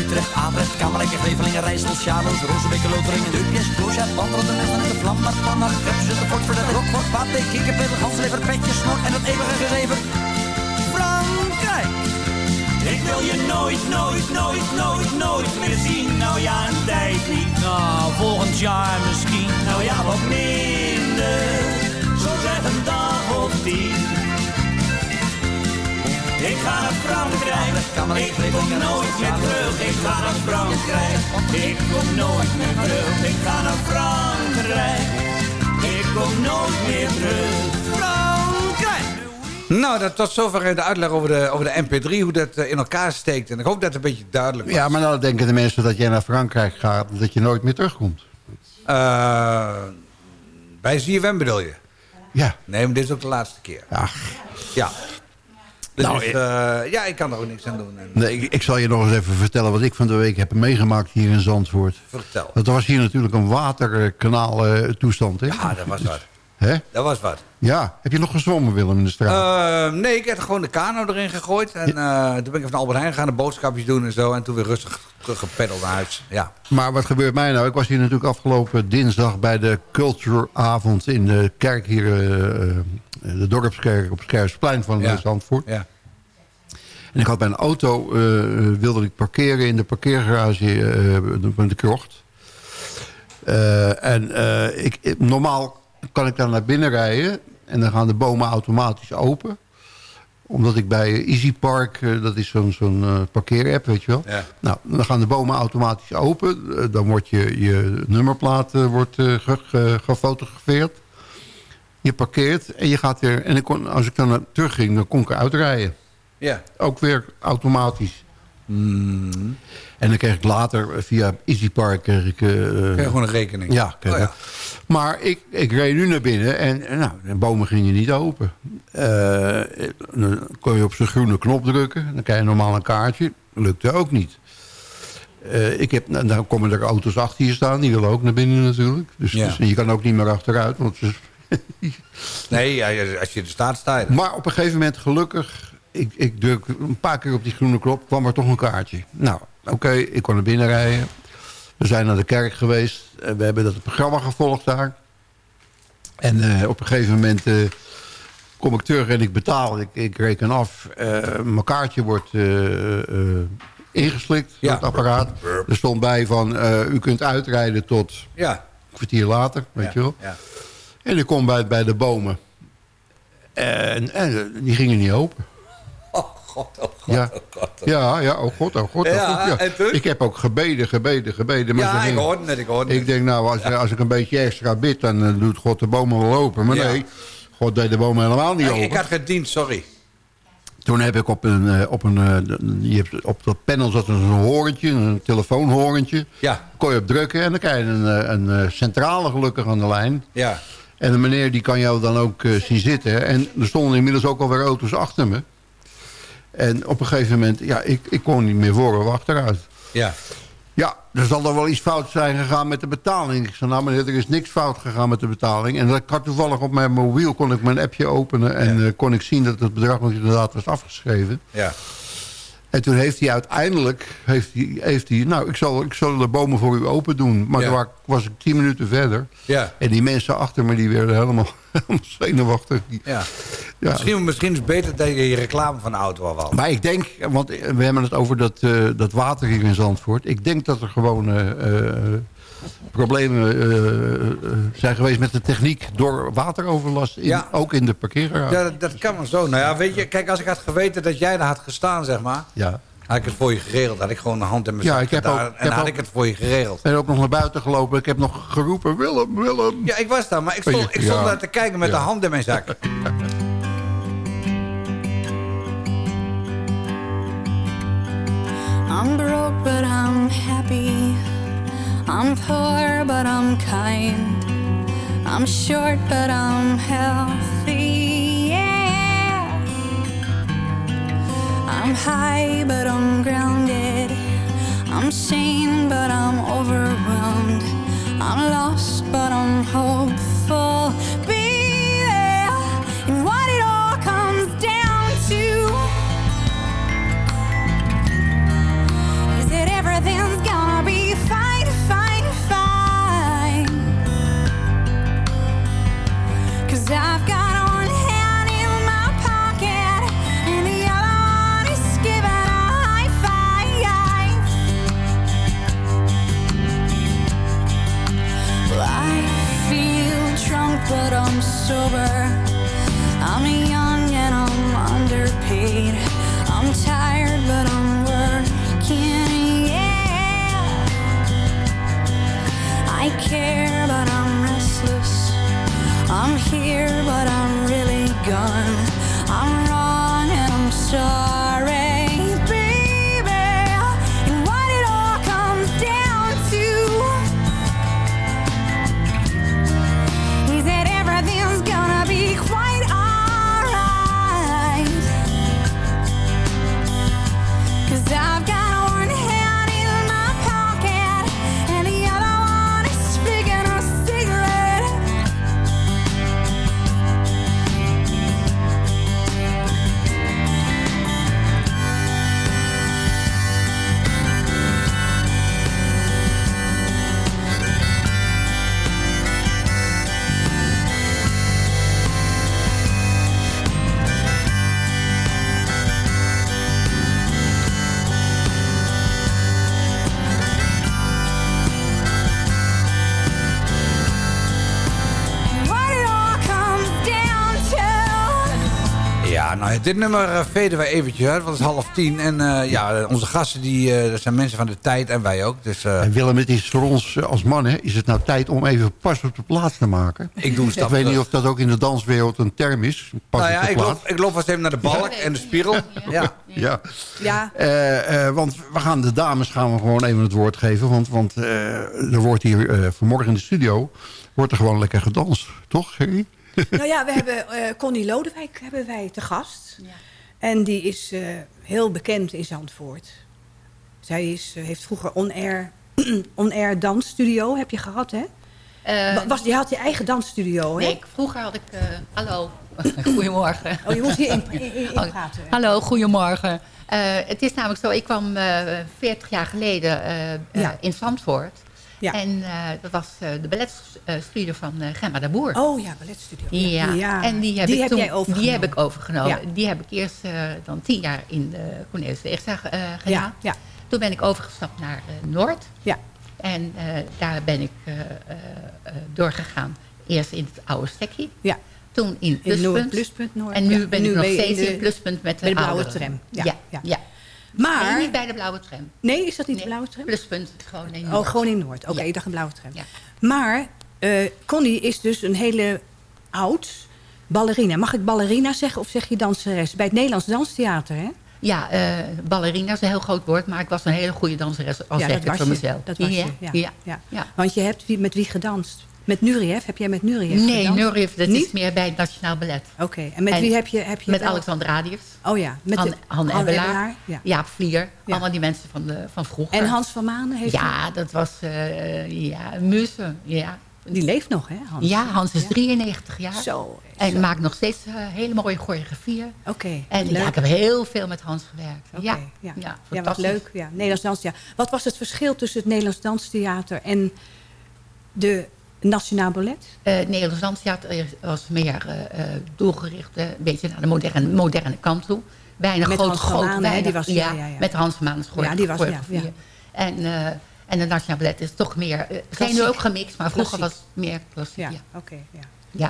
Speaker 12: Utrecht, Atrecht, Kamerlijke, Grevelingen, Rijssel, Sjaloos, Rozenbeek, Loteringen, Deukjes, Kloosja, Pandrotten, en de Vlam, maar Panhard, Krebs, Zutphen, Verlet, Rockfort, Pate, Kikkerpil, Ganslever, Petje, Snor en dat eeuwige gezever. Frankrijk! Ik wil je nooit, nooit, nooit, nooit, nooit meer zien. Nou ja, een tijd niet. Nou, volgend jaar misschien. Nou ja, wat minder. Zo zeg een dag of tien. Ik ga naar Frankrijk, ik kom nooit meer terug. Ik ga naar Frankrijk, ik kom nooit meer terug. Ik ga naar Frankrijk, ik kom nooit meer terug. Frankrijk!
Speaker 8: Nou, dat tot zover de uitleg over de, over de MP3, hoe dat eh, in elkaar steekt. En ik hoop dat het een beetje duidelijk was.
Speaker 9: Ja, maar nou denken de mensen dat jij naar Frankrijk gaat... dat je nooit meer terugkomt.
Speaker 8: Eh, bij ZFM bedoel je?
Speaker 9: Ja.
Speaker 8: Nee, maar dit is ook de laatste keer.
Speaker 9: Ach.
Speaker 8: Ja. Dus
Speaker 9: Nou,
Speaker 8: is, eh, ja, ik kan er ook niks aan doen. En,
Speaker 9: Nee, ik, ik zal je nog eens even vertellen wat ik van de week heb meegemaakt hier in Zandvoort.
Speaker 8: Vertel.
Speaker 9: Dat was hier natuurlijk een waterkanaal eh, toestand, hè?
Speaker 8: Ja, dat was wat.
Speaker 9: Hè?
Speaker 8: Dat was wat.
Speaker 9: Ja. Heb je nog gezwommen, Willem, in de straat?
Speaker 8: Eh, nee, ik heb gewoon de kano erin gegooid. En eh, toen ben ik even naar Albert Heijn gegaan, de boodschapjes doen en zo. En toen weer rustig teruggepeddeld naar huis. Ja.
Speaker 9: Maar wat gebeurt mij nou? Ik was hier natuurlijk afgelopen dinsdag bij de cultureavond in de kerk hier, eh, eh, de dorpskerk op het van
Speaker 8: Ja.
Speaker 9: Zandvoort.
Speaker 8: ja.
Speaker 9: En ik had mijn auto, eh, wilde ik parkeren in de parkeergarage eh, van de krocht. Eh, en eh, ik, normaal kan ik daar naar binnen rijden en dan gaan de bomen automatisch open. Omdat ik bij Easy Park, eh, dat is zo'n zo'n eh, parkeerapp, weet je wel.
Speaker 8: Ja.
Speaker 9: Nou, dan gaan de bomen automatisch open. Eh, dan wordt je, je nummerplaat eh, wordt, eh, ge- ge- gefotografeerd. Je parkeert en je gaat weer... En ik kon, als ik dan naar- terugging, dan kon ik eruit rijden.
Speaker 8: Ja.
Speaker 9: Ook weer automatisch. En dan kreeg ik later eh, via EasyPark... Kreeg ik,
Speaker 8: je gewoon een rekening.
Speaker 9: ja,
Speaker 8: Oh, ja.
Speaker 9: Maar ik, ik reed nu naar binnen en eh, nou, de bomen gingen niet open. Dan kon je op zijn groene knop drukken. Dan krijg je normaal een kaartje. Lukte ook niet. Ik heb, nou, dan komen er auto's achter je staan. Die willen ook naar binnen natuurlijk. Dus,
Speaker 8: Ja.
Speaker 9: dus je kan ook niet meer achteruit. Want ze-
Speaker 8: Nee, ja, als je er staat, sta je er.
Speaker 9: maar op een gegeven moment, gelukkig, ik, ik druk een paar keer op die groene knop, kwam er toch een kaartje. Nou, oké, ik kon naar binnen rijden. We zijn naar de kerk geweest. en We hebben dat programma gevolgd daar. En eh, op een gegeven moment eh, kom ik terug en ik betaal. Ik, ik reken af. Eh, mijn kaartje wordt eh, eh, ingeslikt
Speaker 8: Ja.
Speaker 9: het apparaat. Er stond bij van, eh, u kunt uitrijden tot
Speaker 8: Ja.
Speaker 9: een kwartier later, weet
Speaker 8: ja.
Speaker 9: je wel.
Speaker 8: Ja.
Speaker 9: En ik kom bij, bij de bomen. En, en die gingen niet open.
Speaker 8: Oh god, oh god,
Speaker 9: Ja.
Speaker 8: oh god.
Speaker 9: Ja, ja, oh god, oh god, oh
Speaker 8: Ja,
Speaker 9: god. Ik heb ook gebeden, gebeden, gebeden. Maar
Speaker 8: Ja, ik hoorde het, ik hoorde.
Speaker 9: Ik denk, nou, als, als ik een beetje extra bid, dan eh, doet God de bomen wel open. Maar nee, God deed de bomen helemaal niet open.
Speaker 8: ik had geen dienst, sorry.
Speaker 9: Toen heb ik op een, eh, op een eh, je hebt, op dat panel zat een horentje, een telefoonhorentje.
Speaker 8: Ja,
Speaker 9: Kon je op drukken en dan krijg je een, een centrale gelukkig aan de lijn.
Speaker 8: ja.
Speaker 9: En de meneer die kan jou dan ook eh, zien zitten. En er stonden inmiddels ook alweer auto's achter me. En op een gegeven moment, ja, ik, ik kon niet meer voor of achteruit.
Speaker 8: Ja,
Speaker 9: Ja, er zal er wel iets fout zijn gegaan met de betaling. Ik zei, nou meneer, er is niks fout gegaan met de betaling. En dat ik had toevallig op mijn mobiel kon ik mijn appje openen... en eh, kon ik zien dat het bedrag nog inderdaad was afgeschreven.
Speaker 8: ja.
Speaker 9: En toen heeft hij uiteindelijk, heeft hij, heeft hij, nou, ik zal, ik zal de bomen voor u open doen. Maar
Speaker 8: Ja.
Speaker 9: toen wa- was ik tien minuten verder.
Speaker 8: Ja.
Speaker 9: En die mensen achter me, die werden helemaal, helemaal zenuwachtig.
Speaker 8: Ja.
Speaker 9: ja.
Speaker 8: Misschien, misschien is het beter dat je je reclame van de auto afhaalt.
Speaker 9: Maar ik denk, want we hebben het over dat, eh, dat water hier in Zandvoort. Ik denk dat er gewoon eh, eh, problemen eh, eh, zijn geweest met de techniek... door wateroverlast, in,
Speaker 8: Ja.
Speaker 9: ook in de parkeergarage.
Speaker 8: Ja, dat, dat kan maar zo. Nou ja, weet je, kijk, als ik had geweten dat jij daar had gestaan, zeg maar...
Speaker 9: Ja.
Speaker 8: had ik het voor je geregeld. Had ik gewoon een hand in mijn
Speaker 9: Ja, ik heb ook-
Speaker 8: en
Speaker 9: heb
Speaker 8: had
Speaker 9: ook-
Speaker 8: ik het voor je geregeld.
Speaker 9: Ik ben ook nog naar buiten gelopen. Ik heb nog geroepen, Willem, Willem.
Speaker 8: Ja, ik was daar, maar ik stond, ik stond
Speaker 9: Ja.
Speaker 8: daar te kijken met
Speaker 9: Ja.
Speaker 8: de hand in mijn zak.
Speaker 13: I'm broke, but I'm happy. I'm poor, but I'm kind. I'm short, but I'm healthy. Yeah. I'm high, but I'm grounded. I'm sane, but I'm overwhelmed. I'm lost, but I'm hopeful. Sober.
Speaker 8: Dit nummer uh, veden wij eventjes uit, want het is half tien. En eh, ja, onze gasten die, eh, dat zijn mensen van de tijd en wij ook. Dus eh,
Speaker 9: En Willem, het is voor ons eh, als mannen is het nou tijd om even pas op de plaats te maken.
Speaker 8: ik doe een stap
Speaker 9: Ik weet niet of dat ook in de danswereld een term is. Pas
Speaker 8: Nou
Speaker 9: op
Speaker 8: ja,
Speaker 9: de
Speaker 8: ik
Speaker 9: plaats.
Speaker 8: loop, ik loop vast even naar de balk en de spiegel. Ja.
Speaker 9: Ja.
Speaker 5: Ja,
Speaker 9: Eh, eh, want we gaan de dames gaan we gewoon even het woord geven. Want, want eh, er wordt hier eh, vanmorgen in de studio wordt er gewoon lekker gedanst. Toch, Gerry?
Speaker 5: Nou ja, we hebben eh, Connie Lodewijk hebben wij te gast. En die is eh, heel bekend in Zandvoort. Zij is, eh, heeft vroeger on-air, on-air dansstudio, heb je gehad, hè? Wa- Was, je had je eigen dansstudio, hè?
Speaker 14: nee, ik- vroeger had ik... hallo, goedemorgen.
Speaker 5: Oh, je moest hier in, in, in-
Speaker 14: Oh,
Speaker 5: inpraten.
Speaker 14: Hallo, goedemorgen. Het is namelijk zo, ik kwam eh 40 jaar geleden
Speaker 5: Ja.
Speaker 14: in Zandvoort.
Speaker 5: Ja.
Speaker 14: En eh, dat was eh, de balletstudio van eh, Gemma de Boer.
Speaker 5: Oh ja, balletstudio.
Speaker 14: Ja. en die heb,
Speaker 5: Die
Speaker 14: ik
Speaker 5: heb
Speaker 14: toen,
Speaker 5: jij overgenomen.
Speaker 14: Die heb ik overgenomen.
Speaker 5: Ja.
Speaker 14: Die heb ik eerst dan tien jaar in de Cornelis gedaan.
Speaker 5: Ja.
Speaker 14: Toen ben ik overgestapt naar Noord.
Speaker 5: Ja.
Speaker 14: En daar ben ik doorgegaan Eerst in het oude stekje.
Speaker 5: Ja.
Speaker 14: Toen in
Speaker 5: In
Speaker 14: Pluspunt.
Speaker 5: Noord, Pluspunt Noord.
Speaker 14: En nu ben
Speaker 5: en
Speaker 14: ik nog
Speaker 5: in
Speaker 14: steeds in,
Speaker 5: de-
Speaker 14: Pluspunt met de,
Speaker 5: bij de blauwe tram. Ja.
Speaker 14: ja.
Speaker 5: Maar...
Speaker 14: Nee, niet bij de blauwe tram.
Speaker 5: Nee, is dat niet de blauwe tram?
Speaker 14: Pluspunt, gewoon in
Speaker 5: Oh,
Speaker 14: Noord.
Speaker 5: gewoon in Noord. Oké,
Speaker 14: Ja.
Speaker 5: ik dacht een blauwe tram. Maar eh, Connie is dus een hele oud ballerina. Mag ik ballerina zeggen of zeg je danseres? Bij het Nederlands Danstheater, hè?
Speaker 14: Ja, eh, ballerina is een heel groot woord, maar ik was een hele goede danseres als
Speaker 5: ja,
Speaker 14: zeg ik
Speaker 5: je.
Speaker 14: mezelf.
Speaker 5: Dat was
Speaker 14: ja,
Speaker 5: je. Ja,
Speaker 14: ja.
Speaker 5: ja.
Speaker 14: ja.
Speaker 5: Want je hebt wie, met wie gedanst? Met Nureyev? Heb jij met Nureyev
Speaker 14: Nee,
Speaker 5: gedanst?
Speaker 14: Nureyev, dat
Speaker 5: Niet?
Speaker 14: is meer bij het Nationaal Ballet.
Speaker 5: Oké, en met wie heb je... Heb je
Speaker 14: met Alexander Radius.
Speaker 5: Oh ja, met
Speaker 14: Han, Han,
Speaker 5: Han
Speaker 14: Ebbelaar,
Speaker 5: Ebbelaar, ja.
Speaker 14: Jaap Vlier. Allemaal die mensen van, de, van vroeger.
Speaker 5: En Hans van Manen heeft...
Speaker 14: Ja, dat was eh ja, een muze. Ja.
Speaker 5: Die leeft nog, hè, Hans?
Speaker 14: Ja, Hans is
Speaker 5: Ja.
Speaker 14: 93 jaar.
Speaker 5: Zo,
Speaker 14: En
Speaker 5: zo.
Speaker 14: maakt nog steeds eh, hele mooie choreografieën.
Speaker 5: Oké,
Speaker 14: En
Speaker 5: leuk.
Speaker 14: ja, ik heb heel veel met Hans gewerkt.
Speaker 5: Oké,
Speaker 14: ja,
Speaker 5: ja.
Speaker 14: ja,
Speaker 5: Ja, wat leuk. Ja. Nederlands Danstheater. Wat was het verschil tussen het Nederlands Danstheater en de Nationaal Ballet?
Speaker 14: Eh, het Nederlands Danstheater was meer eh, eh, doelgericht, eh, een beetje naar de moderne, moderne kant toe. Bijna
Speaker 5: Met
Speaker 14: groot,
Speaker 5: Hans van
Speaker 14: groot, weinig-
Speaker 5: die was- ja, ja, ja.
Speaker 14: Met Hans van Manen
Speaker 5: Ja, die was- ja.
Speaker 14: En, eh, en het Nationaal Ballet is toch meer... eh, zijn nu ook gemixt, maar vroeger
Speaker 5: Klassiek.
Speaker 14: was het meer klassiek. Ja,
Speaker 5: oké. ja.
Speaker 14: Ja.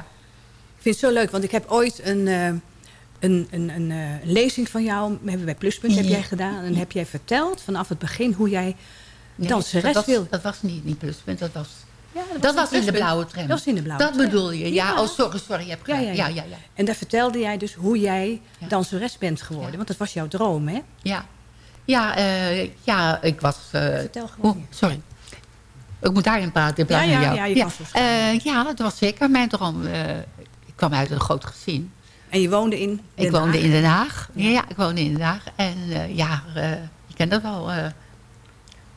Speaker 5: Ik vind het zo leuk, want ik heb ooit een, eh, een, een, een eh, lezing van jou... hebben we bij Pluspunt heb jij gedaan. En heb jij verteld vanaf het begin hoe jij
Speaker 14: Nee,
Speaker 5: danseres
Speaker 14: dat was,
Speaker 5: wil.
Speaker 14: Dat was niet, niet pluspunt, dat was...
Speaker 5: Ja,
Speaker 14: dat was, in de blauwe tram.
Speaker 5: Dat was in de blauwe
Speaker 14: Dat
Speaker 5: tram.
Speaker 14: bedoel je? Ja,
Speaker 5: Ja.
Speaker 14: oh sorry, sorry, je hebt
Speaker 5: Ja, ja,
Speaker 14: ja,
Speaker 5: ja. En daar vertelde jij dus hoe jij danseres bent geworden. Want dat was jouw droom, hè?
Speaker 14: Ja, ja, eh, ja ik was... eh,
Speaker 5: Vertel gewoon.
Speaker 14: oh, sorry. Ik moet daarin praten in plaats van jou.
Speaker 5: ja, je
Speaker 14: ja. Eh, ja, dat was zeker mijn droom. Ik kwam uit een groot gezin.
Speaker 5: En je woonde in Den
Speaker 14: Ik woonde
Speaker 5: Haag?
Speaker 14: in Den Haag. Ja, ik woonde in Den Haag. En ja, je kent dat wel.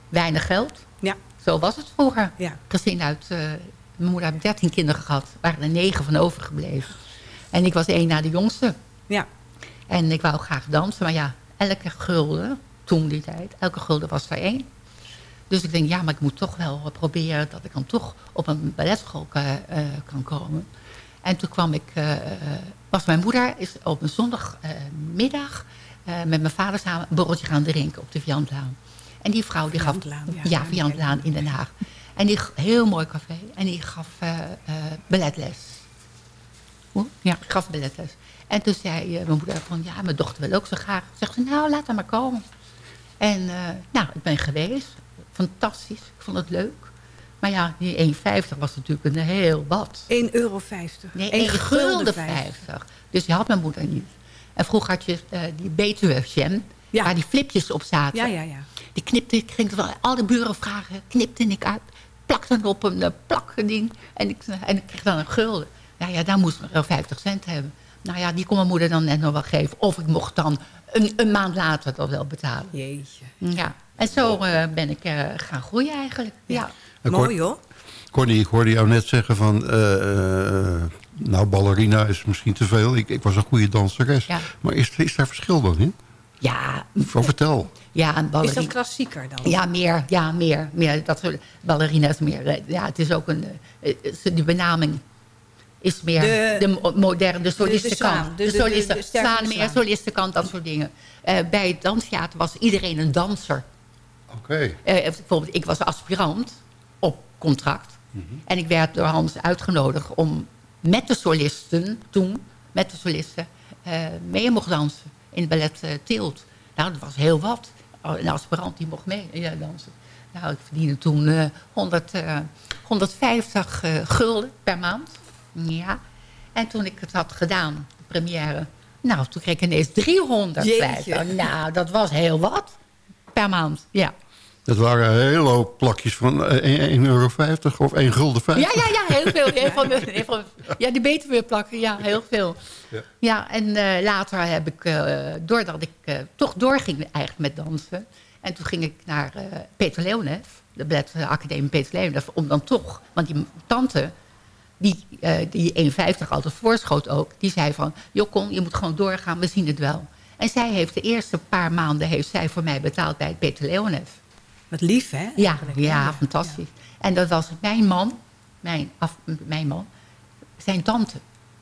Speaker 14: weinig geld.
Speaker 5: Ja.
Speaker 14: Zo was het vroeger.
Speaker 5: Ja.
Speaker 14: Gezin uit... eh, mijn moeder heeft 13 kinderen gehad. Waren er negen van overgebleven. En ik was één na de jongste.
Speaker 5: Ja.
Speaker 14: En ik wou graag dansen. Maar ja, elke gulden, toen die tijd, elke gulden was er één. Dus ik denk, ja, maar ik moet toch wel proberen dat ik dan toch op een balletschool eh, kan komen. En toen kwam ik, eh, eh, was mijn moeder is op een zondagmiddag met mijn vader samen een borreltje gaan drinken op de Viantlaan. En die vrouw die gaf,
Speaker 5: Viantlaan, ja.
Speaker 14: ja, Viantlaan in Den Haag. En die, heel mooi café. En die gaf eh, eh, balletles. Hoe? Ja, ik gaf balletles. En toen zei eh, mijn moeder van, ja, mijn dochter wil ook zo graag. Zegt ze, nou, laat haar maar komen. En eh, nou, ik ben geweest. Fantastisch. Ik vond het leuk. Maar ja, die 1,50 was natuurlijk een heel wat.
Speaker 5: 1,50 euro.
Speaker 14: Nee,
Speaker 5: 1
Speaker 14: 1 gulden 50. Dus die had mijn moeder niet. En vroeger had je die Betuwe jam, waar die flipjes op zaten.
Speaker 5: Ja, ja, ja.
Speaker 14: Die knipte, ik ging de buren vragen, knipte ik uit. Plakte dan op een uh, plakding en ik, en ik kreeg dan een gulden. Nou ja, daar moest ik wel 50 cent hebben. Nou ja, die kon mijn moeder dan net nog wel geven. Of ik mocht dan een, een maand later dat wel betalen.
Speaker 5: Jeetje.
Speaker 14: Ja, en zo uh, ben ik uh, gaan groeien eigenlijk. Ja.
Speaker 9: ja.
Speaker 5: Mooi hoor.
Speaker 9: Connie, ik hoorde jou net zeggen van... Uh, nou, ballerina is misschien te veel. Ik, ik was een goede danseres.
Speaker 14: Ja.
Speaker 9: Maar is, is daar verschil dan in?
Speaker 14: Ja.
Speaker 9: Vertel.
Speaker 14: Ja, een ballerina.
Speaker 5: Is dat klassieker dan?
Speaker 14: Ja, meer. Ja, meer. meer dat soort ballerina's meer. Ja, het is ook een... De benaming is meer de, de moderne, de solistenkant. De, de, solisten, de, slaan meer, solistenkant, dat soort dingen. Uh, bij het danstheater was iedereen een danser.
Speaker 9: Oké. Okay.
Speaker 14: Uh, bijvoorbeeld, ik was aspirant op contract. Mm -hmm. En ik werd door Hans uitgenodigd om met de solisten, toen, met de solisten, uh, mee mocht dansen in het ballet uh, Tilt. Nou, dat was heel wat. Een aspirant die mocht mee ja, dansen. Nou, ik verdiende toen uh, 100, 150 gulden per maand. Ja. En toen ik het had gedaan, de première... Nou, toen kreeg ik ineens 350. Nou, dat was heel wat per maand, ja.
Speaker 9: Dat waren een hele hoop plakjes van 1,50 euro of 1 gulden 50.
Speaker 14: Ja, ja, ja, heel veel. Heel veel, heel veel ja, die beter weer plakken, ja, heel veel. Ja, ja en uh, later heb ik, uh, doordat ik uh, toch doorging eigenlijk met dansen... en toen ging ik naar Peter Leonev, de balletacademie Peter Leonev... om dan toch, want die tante die, die 1,50 altijd voorschoot ook, die zei van... Jokon, je moet gewoon doorgaan, we zien het wel. En zij heeft de eerste paar maanden heeft zij voor mij betaald bij Peter Leonev.
Speaker 5: Wat lief, hè?
Speaker 14: Ja, ja, fantastisch. En dat was mijn man, mijn, af, mijn man, zijn tante.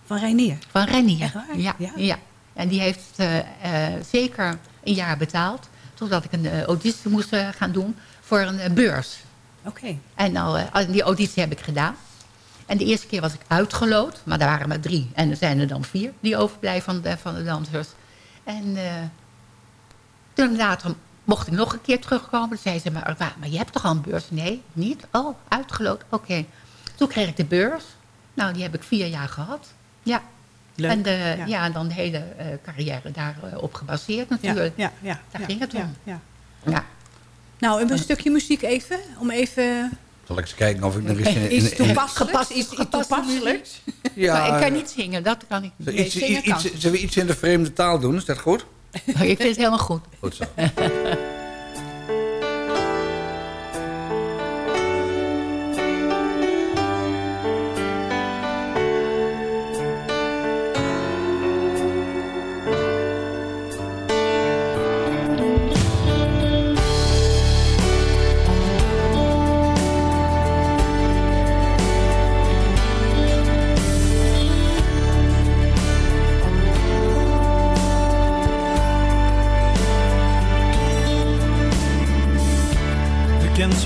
Speaker 5: Van Reinier?
Speaker 14: Van Reinier? Ja, ja. ja. En die heeft uh, uh, zeker een jaar betaald... totdat ik een uh, auditie moest gaan doen voor een beurs.
Speaker 5: Oké. Okay.
Speaker 14: En nou, die auditie heb ik gedaan. En de eerste keer was ik uitgeloot, maar daar waren maar drie. En er zijn er dan vier die overblijven van de, van de dansers. En eh, toen later mocht ik nog een keer terugkomen. Toen zei ze, maar, maar je hebt toch al een beurs? Nee, niet? Oh, uitgeloot, oké. Toen kreeg ik de beurs. Nou, die heb ik vier jaar gehad. Ja.
Speaker 5: Leuk,
Speaker 14: En de,
Speaker 5: ja.
Speaker 14: ja. dan de hele eh, carrière daarop op gebaseerd natuurlijk.
Speaker 5: Ja, ja,
Speaker 14: Daar
Speaker 5: ja,
Speaker 14: ging het om.
Speaker 5: ja.
Speaker 14: Ja.
Speaker 5: Nou, een stukje muziek even? Om even...
Speaker 8: Zal ik eens kijken of ik nog eens... in-
Speaker 5: Iets toepasselijks?
Speaker 14: Gepast-
Speaker 5: Iets, toepasselijks?
Speaker 8: Ja,
Speaker 14: maar ik kan
Speaker 8: eh,
Speaker 14: niet zingen, dat kan ik niet.
Speaker 8: Iets,
Speaker 5: zingen
Speaker 8: iets,
Speaker 5: kan.
Speaker 8: zullen we iets in de vreemde taal doen? Is dat goed?
Speaker 14: Ik vind het helemaal goed.
Speaker 8: Goed zo.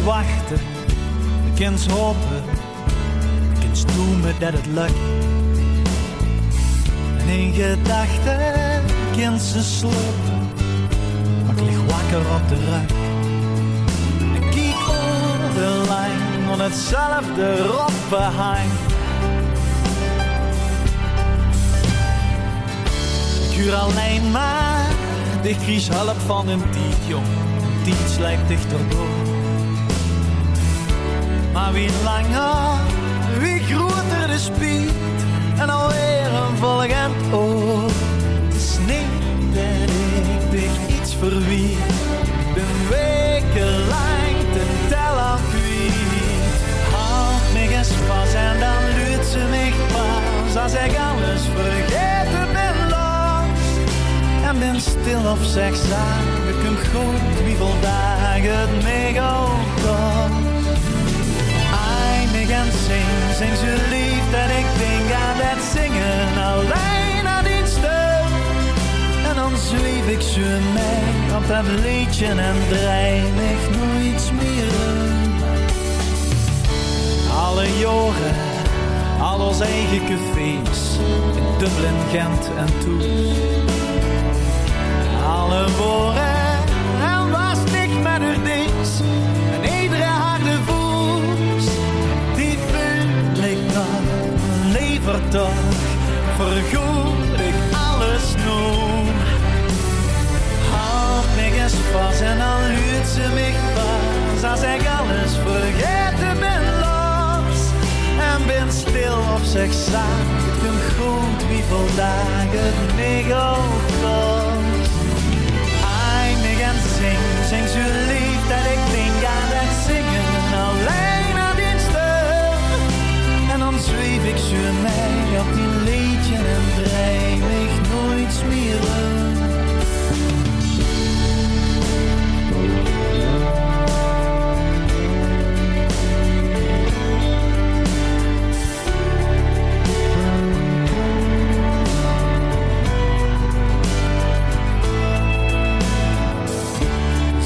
Speaker 15: wachten, je kunt hopen, je kunt stoemen dat het lukt. En in gedachten kunt ze slopen, maar ik lig wakker op de rug. Ik kijk over de lijn, on hetzelfde roppenheim. Ik huur alleen maar, ik kies hulp van een tiet, jong. Een tiet slijpt dichterdoor. Maar wie langer, wie groter de speed en alweer een volgend oor. Het is dat ik dich iets verwier, ben wekenlang te tellen kwijt. Houd me eens vast en dan luurt ze me pas als ik alles vergeten ben los. En ben stil of zeg zaken, ik hem goed wie vandaag het mega kost. Zing, zing zo lief dat ik denk aan dat zingen alleen aan die stem. En dan zweef ik zo mee op dat liedje en draai ik nooit meer. Alle jaren, al onze eigen cafés, in Dublin, Gent en Tours. Alle woorden toch. Vergoed ik alles nog. Houd me eens vast en dan luurt ze me pas. Als ik alles vergeten ben los. En ben stil of zeg zaak, ik ben goed wie vandaag het mega. Ai, me gaan zing, zing zo lief op die liedje en draai ik nooit.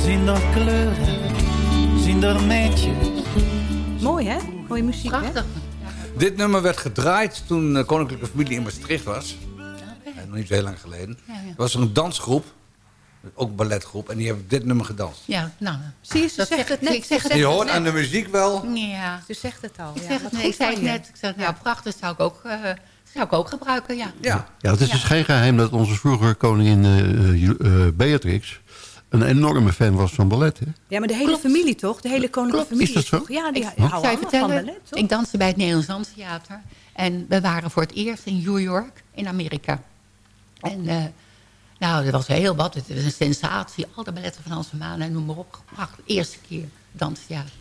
Speaker 15: Zien er kleuren, zien er meetjes.
Speaker 5: Mooi, hè? Mooie muziek,
Speaker 14: Prachtig.
Speaker 8: Dit nummer werd gedraaid toen de koninklijke familie in Maastricht was. Eh, nog niet zo heel lang geleden.
Speaker 14: Ja, ja.
Speaker 8: Er was een dansgroep, ook een balletgroep, en die hebben dit nummer gedanst.
Speaker 14: Ja, nou.
Speaker 5: Zie je, ze
Speaker 14: dat
Speaker 5: zegt
Speaker 14: zeg-
Speaker 5: het net.
Speaker 14: Ik zeg het
Speaker 8: Je
Speaker 14: net.
Speaker 8: hoort aan de muziek wel.
Speaker 14: Ja.
Speaker 5: Ze zegt het al.
Speaker 14: Ik
Speaker 5: ja.
Speaker 14: zeg het
Speaker 5: Wat
Speaker 14: net.
Speaker 5: goed
Speaker 14: Ik zei het net. Ik zei, nou, prachtig zou ik ook, eh, zou ik ook gebruiken, ja.
Speaker 8: Ja.
Speaker 9: Ja, het is dus geen geheim dat onze vroegere koningin eh, eh, Beatrix... een enorme fan was van ballet, hè?
Speaker 5: Ja, maar de hele familie toch? De hele koninklijke familie
Speaker 9: Is dat zo?
Speaker 5: toch? Ja, die
Speaker 14: Ik
Speaker 5: houden
Speaker 14: zou je
Speaker 5: allemaal van
Speaker 14: vertellen,
Speaker 5: ballet, toch?
Speaker 14: ik danste bij het Nederlands Danstheater. En we waren voor het eerst in New York, in Amerika. En eh, nou, dat was heel wat. Het was een sensatie. Al de balletten van Hans van Maan en noem maar op. Gebracht. De eerste keer danstheater.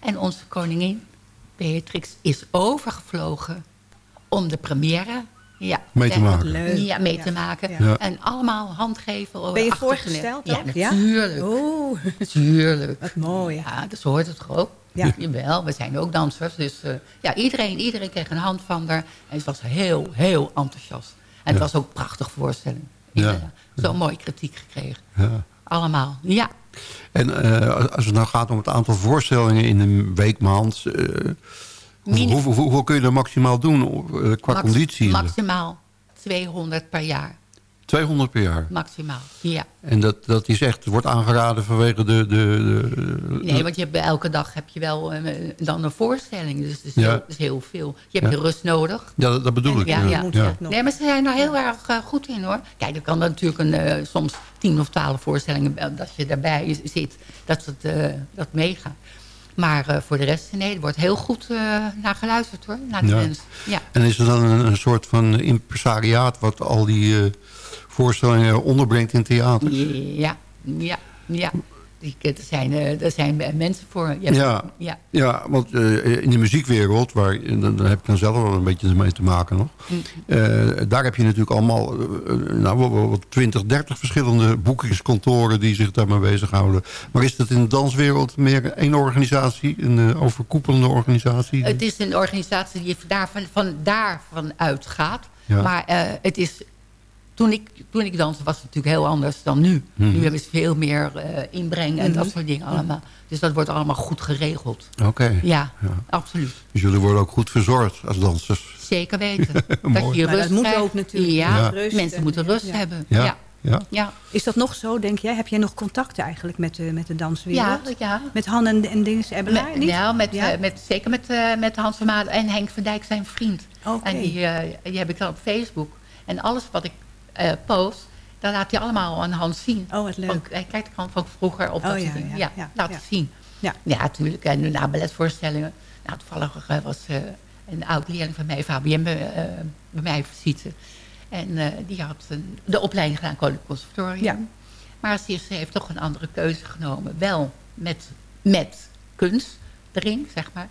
Speaker 14: En onze koningin, Beatrix, is overgevlogen om de première... Ja,
Speaker 9: Mee te maken.
Speaker 5: Leuk.
Speaker 14: Ja, mee
Speaker 5: Ja.
Speaker 14: te maken.
Speaker 9: Ja.
Speaker 14: En allemaal handgeven.
Speaker 5: Ben je voorgesteld ook?
Speaker 14: Ja, natuurlijk.
Speaker 5: Oeh,
Speaker 14: Natuurlijk.
Speaker 5: wat mooi.
Speaker 14: Ja, dus hoort het toch ook?
Speaker 5: Ja.
Speaker 14: Jawel, we zijn ook dansers. Dus eh, ja, iedereen, iedereen kreeg een hand van haar. En ze was heel, heel enthousiast. En het
Speaker 9: Ja.
Speaker 14: was ook een prachtige voorstelling.
Speaker 9: Ja.
Speaker 14: Zo'n mooie kritiek gekregen.
Speaker 9: Ja.
Speaker 14: Allemaal, ja.
Speaker 9: En eh, als het nou gaat om het aantal voorstellingen in een week, maand... eh,
Speaker 14: Minus-
Speaker 9: Hoeveel, hoeveel kun je er maximaal doen eh, qua
Speaker 14: Max-
Speaker 9: conditie?
Speaker 14: Maximaal 200 per jaar.
Speaker 9: 200 per jaar.
Speaker 14: Maximaal, ja.
Speaker 9: En dat, dat is echt, wordt aangeraden vanwege de... de, de
Speaker 14: Nee, want je hebt, elke dag heb je wel eh, dan een voorstelling. Dus het is,
Speaker 9: Ja.
Speaker 14: heel, het is heel veel. Je hebt
Speaker 9: Ja.
Speaker 14: je rust nodig.
Speaker 9: Ja, dat, dat bedoel ik.
Speaker 14: Ja, ja.
Speaker 9: ja.
Speaker 14: Nee, maar ze zijn er heel erg eh, goed in hoor. Kijk, er kan er natuurlijk een, eh, soms tien of twaalf voorstellingen eh, dat je daarbij zit, dat het eh, dat meegaat. Maar eh, voor de rest, nee, er wordt heel goed eh, naar geluisterd hoor, naar de
Speaker 9: Ja.
Speaker 14: mensen. Ja.
Speaker 9: En is er dan een, een soort van impresariaat... wat al die eh, voorstellingen onderbrengt in theater?
Speaker 14: Ja, ja, ja. Die, er, zijn, eh, er zijn mensen voor.
Speaker 9: Ja,
Speaker 14: ja.
Speaker 9: ja want eh, in de muziekwereld, waar, dan- daar heb ik dan zelf wel een beetje mee te maken nog.
Speaker 14: Mm.
Speaker 9: eh, daar heb je natuurlijk allemaal eh, eh, nou, wel- wel wat 20, 30 verschillende boekingskantoren die zich daarmee bezighouden. Maar is dat in de danswereld meer één organisatie, een eh, overkoepelende organisatie?
Speaker 14: Het is een organisatie die daarvan, van daarvan uitgaat.
Speaker 9: Ja.
Speaker 14: Maar eh, het is, toen, ik, toen ik danste was het natuurlijk heel anders dan nu.
Speaker 9: Mhm.
Speaker 14: Nu hebben ze veel meer eh, inbreng en dat
Speaker 9: Mhm.
Speaker 14: soort dingen allemaal. Dus dat wordt allemaal goed geregeld.
Speaker 9: Oké.
Speaker 14: Ja,
Speaker 9: Ja.
Speaker 14: absoluut.
Speaker 9: Dus jullie worden ook goed verzorgd als dansers.
Speaker 14: Zeker weten. dat je
Speaker 5: Maar
Speaker 14: rust
Speaker 5: dat moet ook natuurlijk.
Speaker 14: Ja,
Speaker 9: Ja.
Speaker 5: Rust
Speaker 14: mensen
Speaker 5: en-
Speaker 14: moeten rust
Speaker 5: ja.
Speaker 14: hebben.
Speaker 9: Ja.
Speaker 14: Ja.
Speaker 9: Ja.
Speaker 14: Ja.
Speaker 5: Is dat nog zo, denk jij? Heb jij nog contacten eigenlijk met de, met de danswereld?
Speaker 14: Ja, ja.
Speaker 5: Met Han en, en Dinges Ebbelaar?
Speaker 14: Met,
Speaker 5: niet?
Speaker 14: ja, met,
Speaker 5: Ja?
Speaker 14: eh, met, zeker met, eh, met Hans van Maden en Henk van Dijk, zijn vriend.
Speaker 5: Oké.
Speaker 14: En die, eh, die heb ik dan op Facebook. En alles wat ik eh, post, dan laat hij allemaal aan Hans zien.
Speaker 5: Oh, wat leuk.
Speaker 14: Van, hij kijkt gewoon van vroeger op
Speaker 5: Oh,
Speaker 14: dat soort dingen.
Speaker 5: ja,
Speaker 14: laat het zien.
Speaker 5: Ja.
Speaker 14: ja, natuurlijk. En na balletvoorstellingen. Nou, toevallig eh, was eh, een oud-leerling van mij, Fabienne, bij, eh, bij mij visite. En eh, die had een- de opleiding gedaan, Koninklijk Conservatorium.
Speaker 5: Ja.
Speaker 14: Maar ze, ze heeft toch een andere keuze genomen. Wel met, met kunst erin, zeg maar.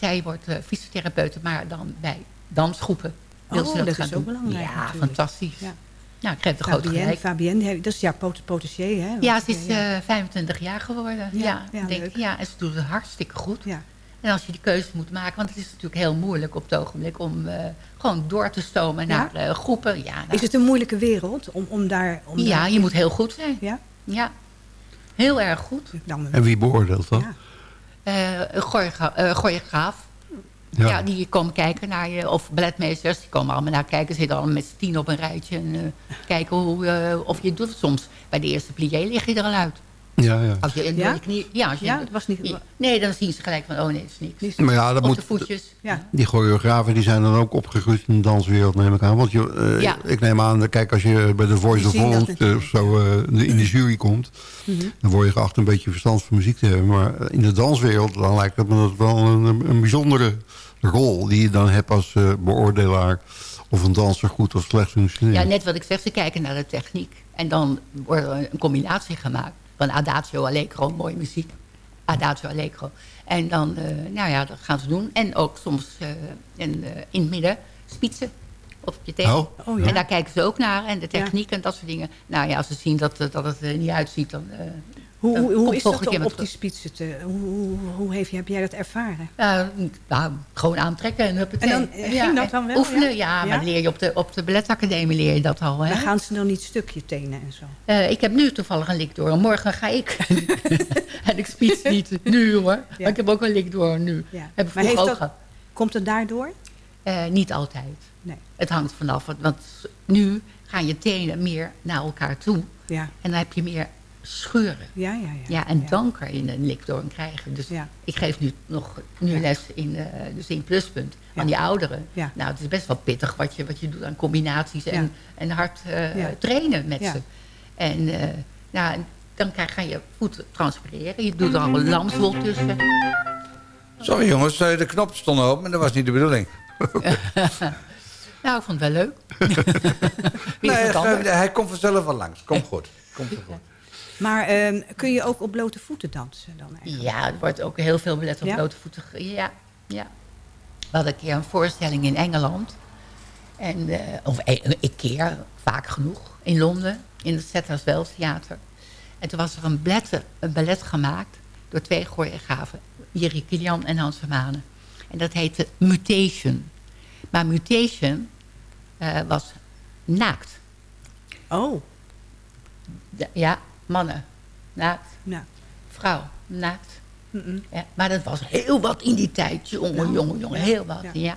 Speaker 14: Zij wordt eh, fysiotherapeute, maar dan bij dansgroepen. wil
Speaker 5: Oh,
Speaker 14: ze
Speaker 5: dat is ook
Speaker 14: doen.
Speaker 5: belangrijk
Speaker 14: Ja,
Speaker 5: natuurlijk.
Speaker 14: fantastisch.
Speaker 5: Ja.
Speaker 14: Nou, ik geef de grote gelijk.
Speaker 5: Fabienne, die heeft- dat is ja, pot potentier, hè?
Speaker 14: Ja, ze is
Speaker 5: Ja.
Speaker 14: eh, 25 jaar geworden. Ja,
Speaker 5: Ja, ja,
Speaker 14: denk,
Speaker 5: leuk.
Speaker 14: ja, en ze doet het hartstikke goed.
Speaker 5: Ja.
Speaker 14: En als je die keuze moet maken, want het is natuurlijk heel moeilijk op het ogenblik om eh, gewoon door te stomen
Speaker 5: Ja?
Speaker 14: naar eh, groepen. Ja, nou,
Speaker 5: Is het een moeilijke wereld om, om daar... Om
Speaker 14: ja,
Speaker 5: daar-
Speaker 14: je moet heel goed zijn.
Speaker 5: Ja?
Speaker 14: Ja, heel erg goed.
Speaker 5: Dan,
Speaker 9: En wie beoordeelt dat?
Speaker 14: Eh, eh, choreograaf.
Speaker 9: Ja.
Speaker 14: Die komen kijken naar je. Of balletmeesters, die komen allemaal naar kijken. Zitten allemaal met z'n tien op een rijtje. En eh, kijken hoe, eh, of je het doet. Soms bij de eerste plié lig je er al uit.
Speaker 9: Ja, ja.
Speaker 14: Als je,
Speaker 5: Ja?
Speaker 14: ja? Je knie, ja, als je,
Speaker 5: Ja, het was niet-
Speaker 14: Nee, dan zien ze gelijk van, oh nee, dat is niks.
Speaker 9: Maar ja, dat
Speaker 14: Op
Speaker 9: moet,
Speaker 14: de voetjes.
Speaker 5: Ja.
Speaker 9: Die choreografen die zijn dan ook opgegroeid in de danswereld, neem ik aan. Want je, eh,
Speaker 14: Ja.
Speaker 9: ik neem aan, kijk, als je bij de Voice of Holland eh, of zo eh, in de jury komt...
Speaker 5: Mhm.
Speaker 9: dan word je geacht een beetje verstand van muziek te hebben. Maar in de danswereld dan lijkt het me dat wel een, een bijzondere rol... die je dan hebt als eh, beoordelaar of een danser goed of slecht functioneert.
Speaker 14: Ja, net wat ik zeg, ze kijken naar de techniek. En dan wordt er een combinatie gemaakt. Van Adagio Allegro, mooie muziek. Adagio Allegro. En dan, eh, nou ja, dat gaan ze doen. En ook soms eh, in, eh, in het midden spitsen op je tegen.
Speaker 9: Oh.
Speaker 5: Oh, ja.
Speaker 14: En daar kijken ze ook naar. En de techniek en dat soort dingen. Nou ja, als ze zien dat, het- dat het er niet uitziet, dan...
Speaker 5: Hoe, hoe, is dat om
Speaker 14: maar
Speaker 5: op die spitsen te... Hoe, hoe, heeft, heb jij dat ervaren?
Speaker 14: Ja, nou, gewoon aantrekken en huppatee.
Speaker 5: En dan, eh, ging dat dan wel,
Speaker 14: Oefenen,
Speaker 5: ja?
Speaker 14: ja, maar
Speaker 5: Ja?
Speaker 14: leer je op de, op de balletacademie leer je dat al. Hè?
Speaker 5: Dan gaan ze dan niet stukje tenen en zo.
Speaker 14: Eh, ik heb nu toevallig een lik door. En morgen ga ik. en ik spiets niet nu hoor. Maar ik heb ook een lik door nu. Heb ik
Speaker 5: Maar heeft
Speaker 14: ook
Speaker 5: dat,
Speaker 14: gehad.
Speaker 5: komt het daardoor?
Speaker 14: Eh, niet altijd.
Speaker 5: Nee.
Speaker 14: Het hangt vanaf. Want- Want nu gaan je tenen meer naar elkaar toe.
Speaker 5: Ja,
Speaker 14: En dan heb je meer scheuren.
Speaker 5: ja, ja. Ja,
Speaker 14: Ja, en dan kan je een likdoorn krijgen. Dus
Speaker 5: Ja.
Speaker 14: ik geef nu nog nu
Speaker 5: Ja.
Speaker 14: les in, eh, dus in pluspunt
Speaker 5: Ja.
Speaker 14: aan die ouderen.
Speaker 5: Ja.
Speaker 14: Nou, het is best wel pittig wat je, wat je doet aan combinaties en,
Speaker 5: Ja.
Speaker 14: en hard eh,
Speaker 5: Ja.
Speaker 14: trainen met
Speaker 5: Ja.
Speaker 14: ze. En eh, nou, dan krijg, ga je voeten transpireren. Je doet er al een lamswol tussen.
Speaker 8: Sorry jongens, de knop stond open en dat was niet de bedoeling.
Speaker 14: Nou, ik vond het wel leuk.
Speaker 8: Nee, eh, hij komt vanzelf wel langs. Komt goed. Komt goed.
Speaker 5: Maar ehm, kun je ook op blote voeten dansen dan eigenlijk?
Speaker 14: Ja, er wordt ook heel veel belet op
Speaker 5: Ja?
Speaker 14: blote voeten. Ja, ja. We hadden een keer een voorstelling in Engeland. En, eh, of een, een keer, vaak genoeg, in Londen. In het Setter's Wells Theater. En toen was er een ballet, een ballet gemaakt door twee choreografen. Jerry Kilian en Hans Vermanen. En dat heette Mutation. Maar Mutation eh, was naakt.
Speaker 5: Oh,
Speaker 14: Ja, mannen. Naakt. Vrouw. Naakt. Ja, maar dat was heel wat in die tijd. Jongen,
Speaker 5: Ja.
Speaker 14: jongen, jongen. Heel wat,
Speaker 5: Ja.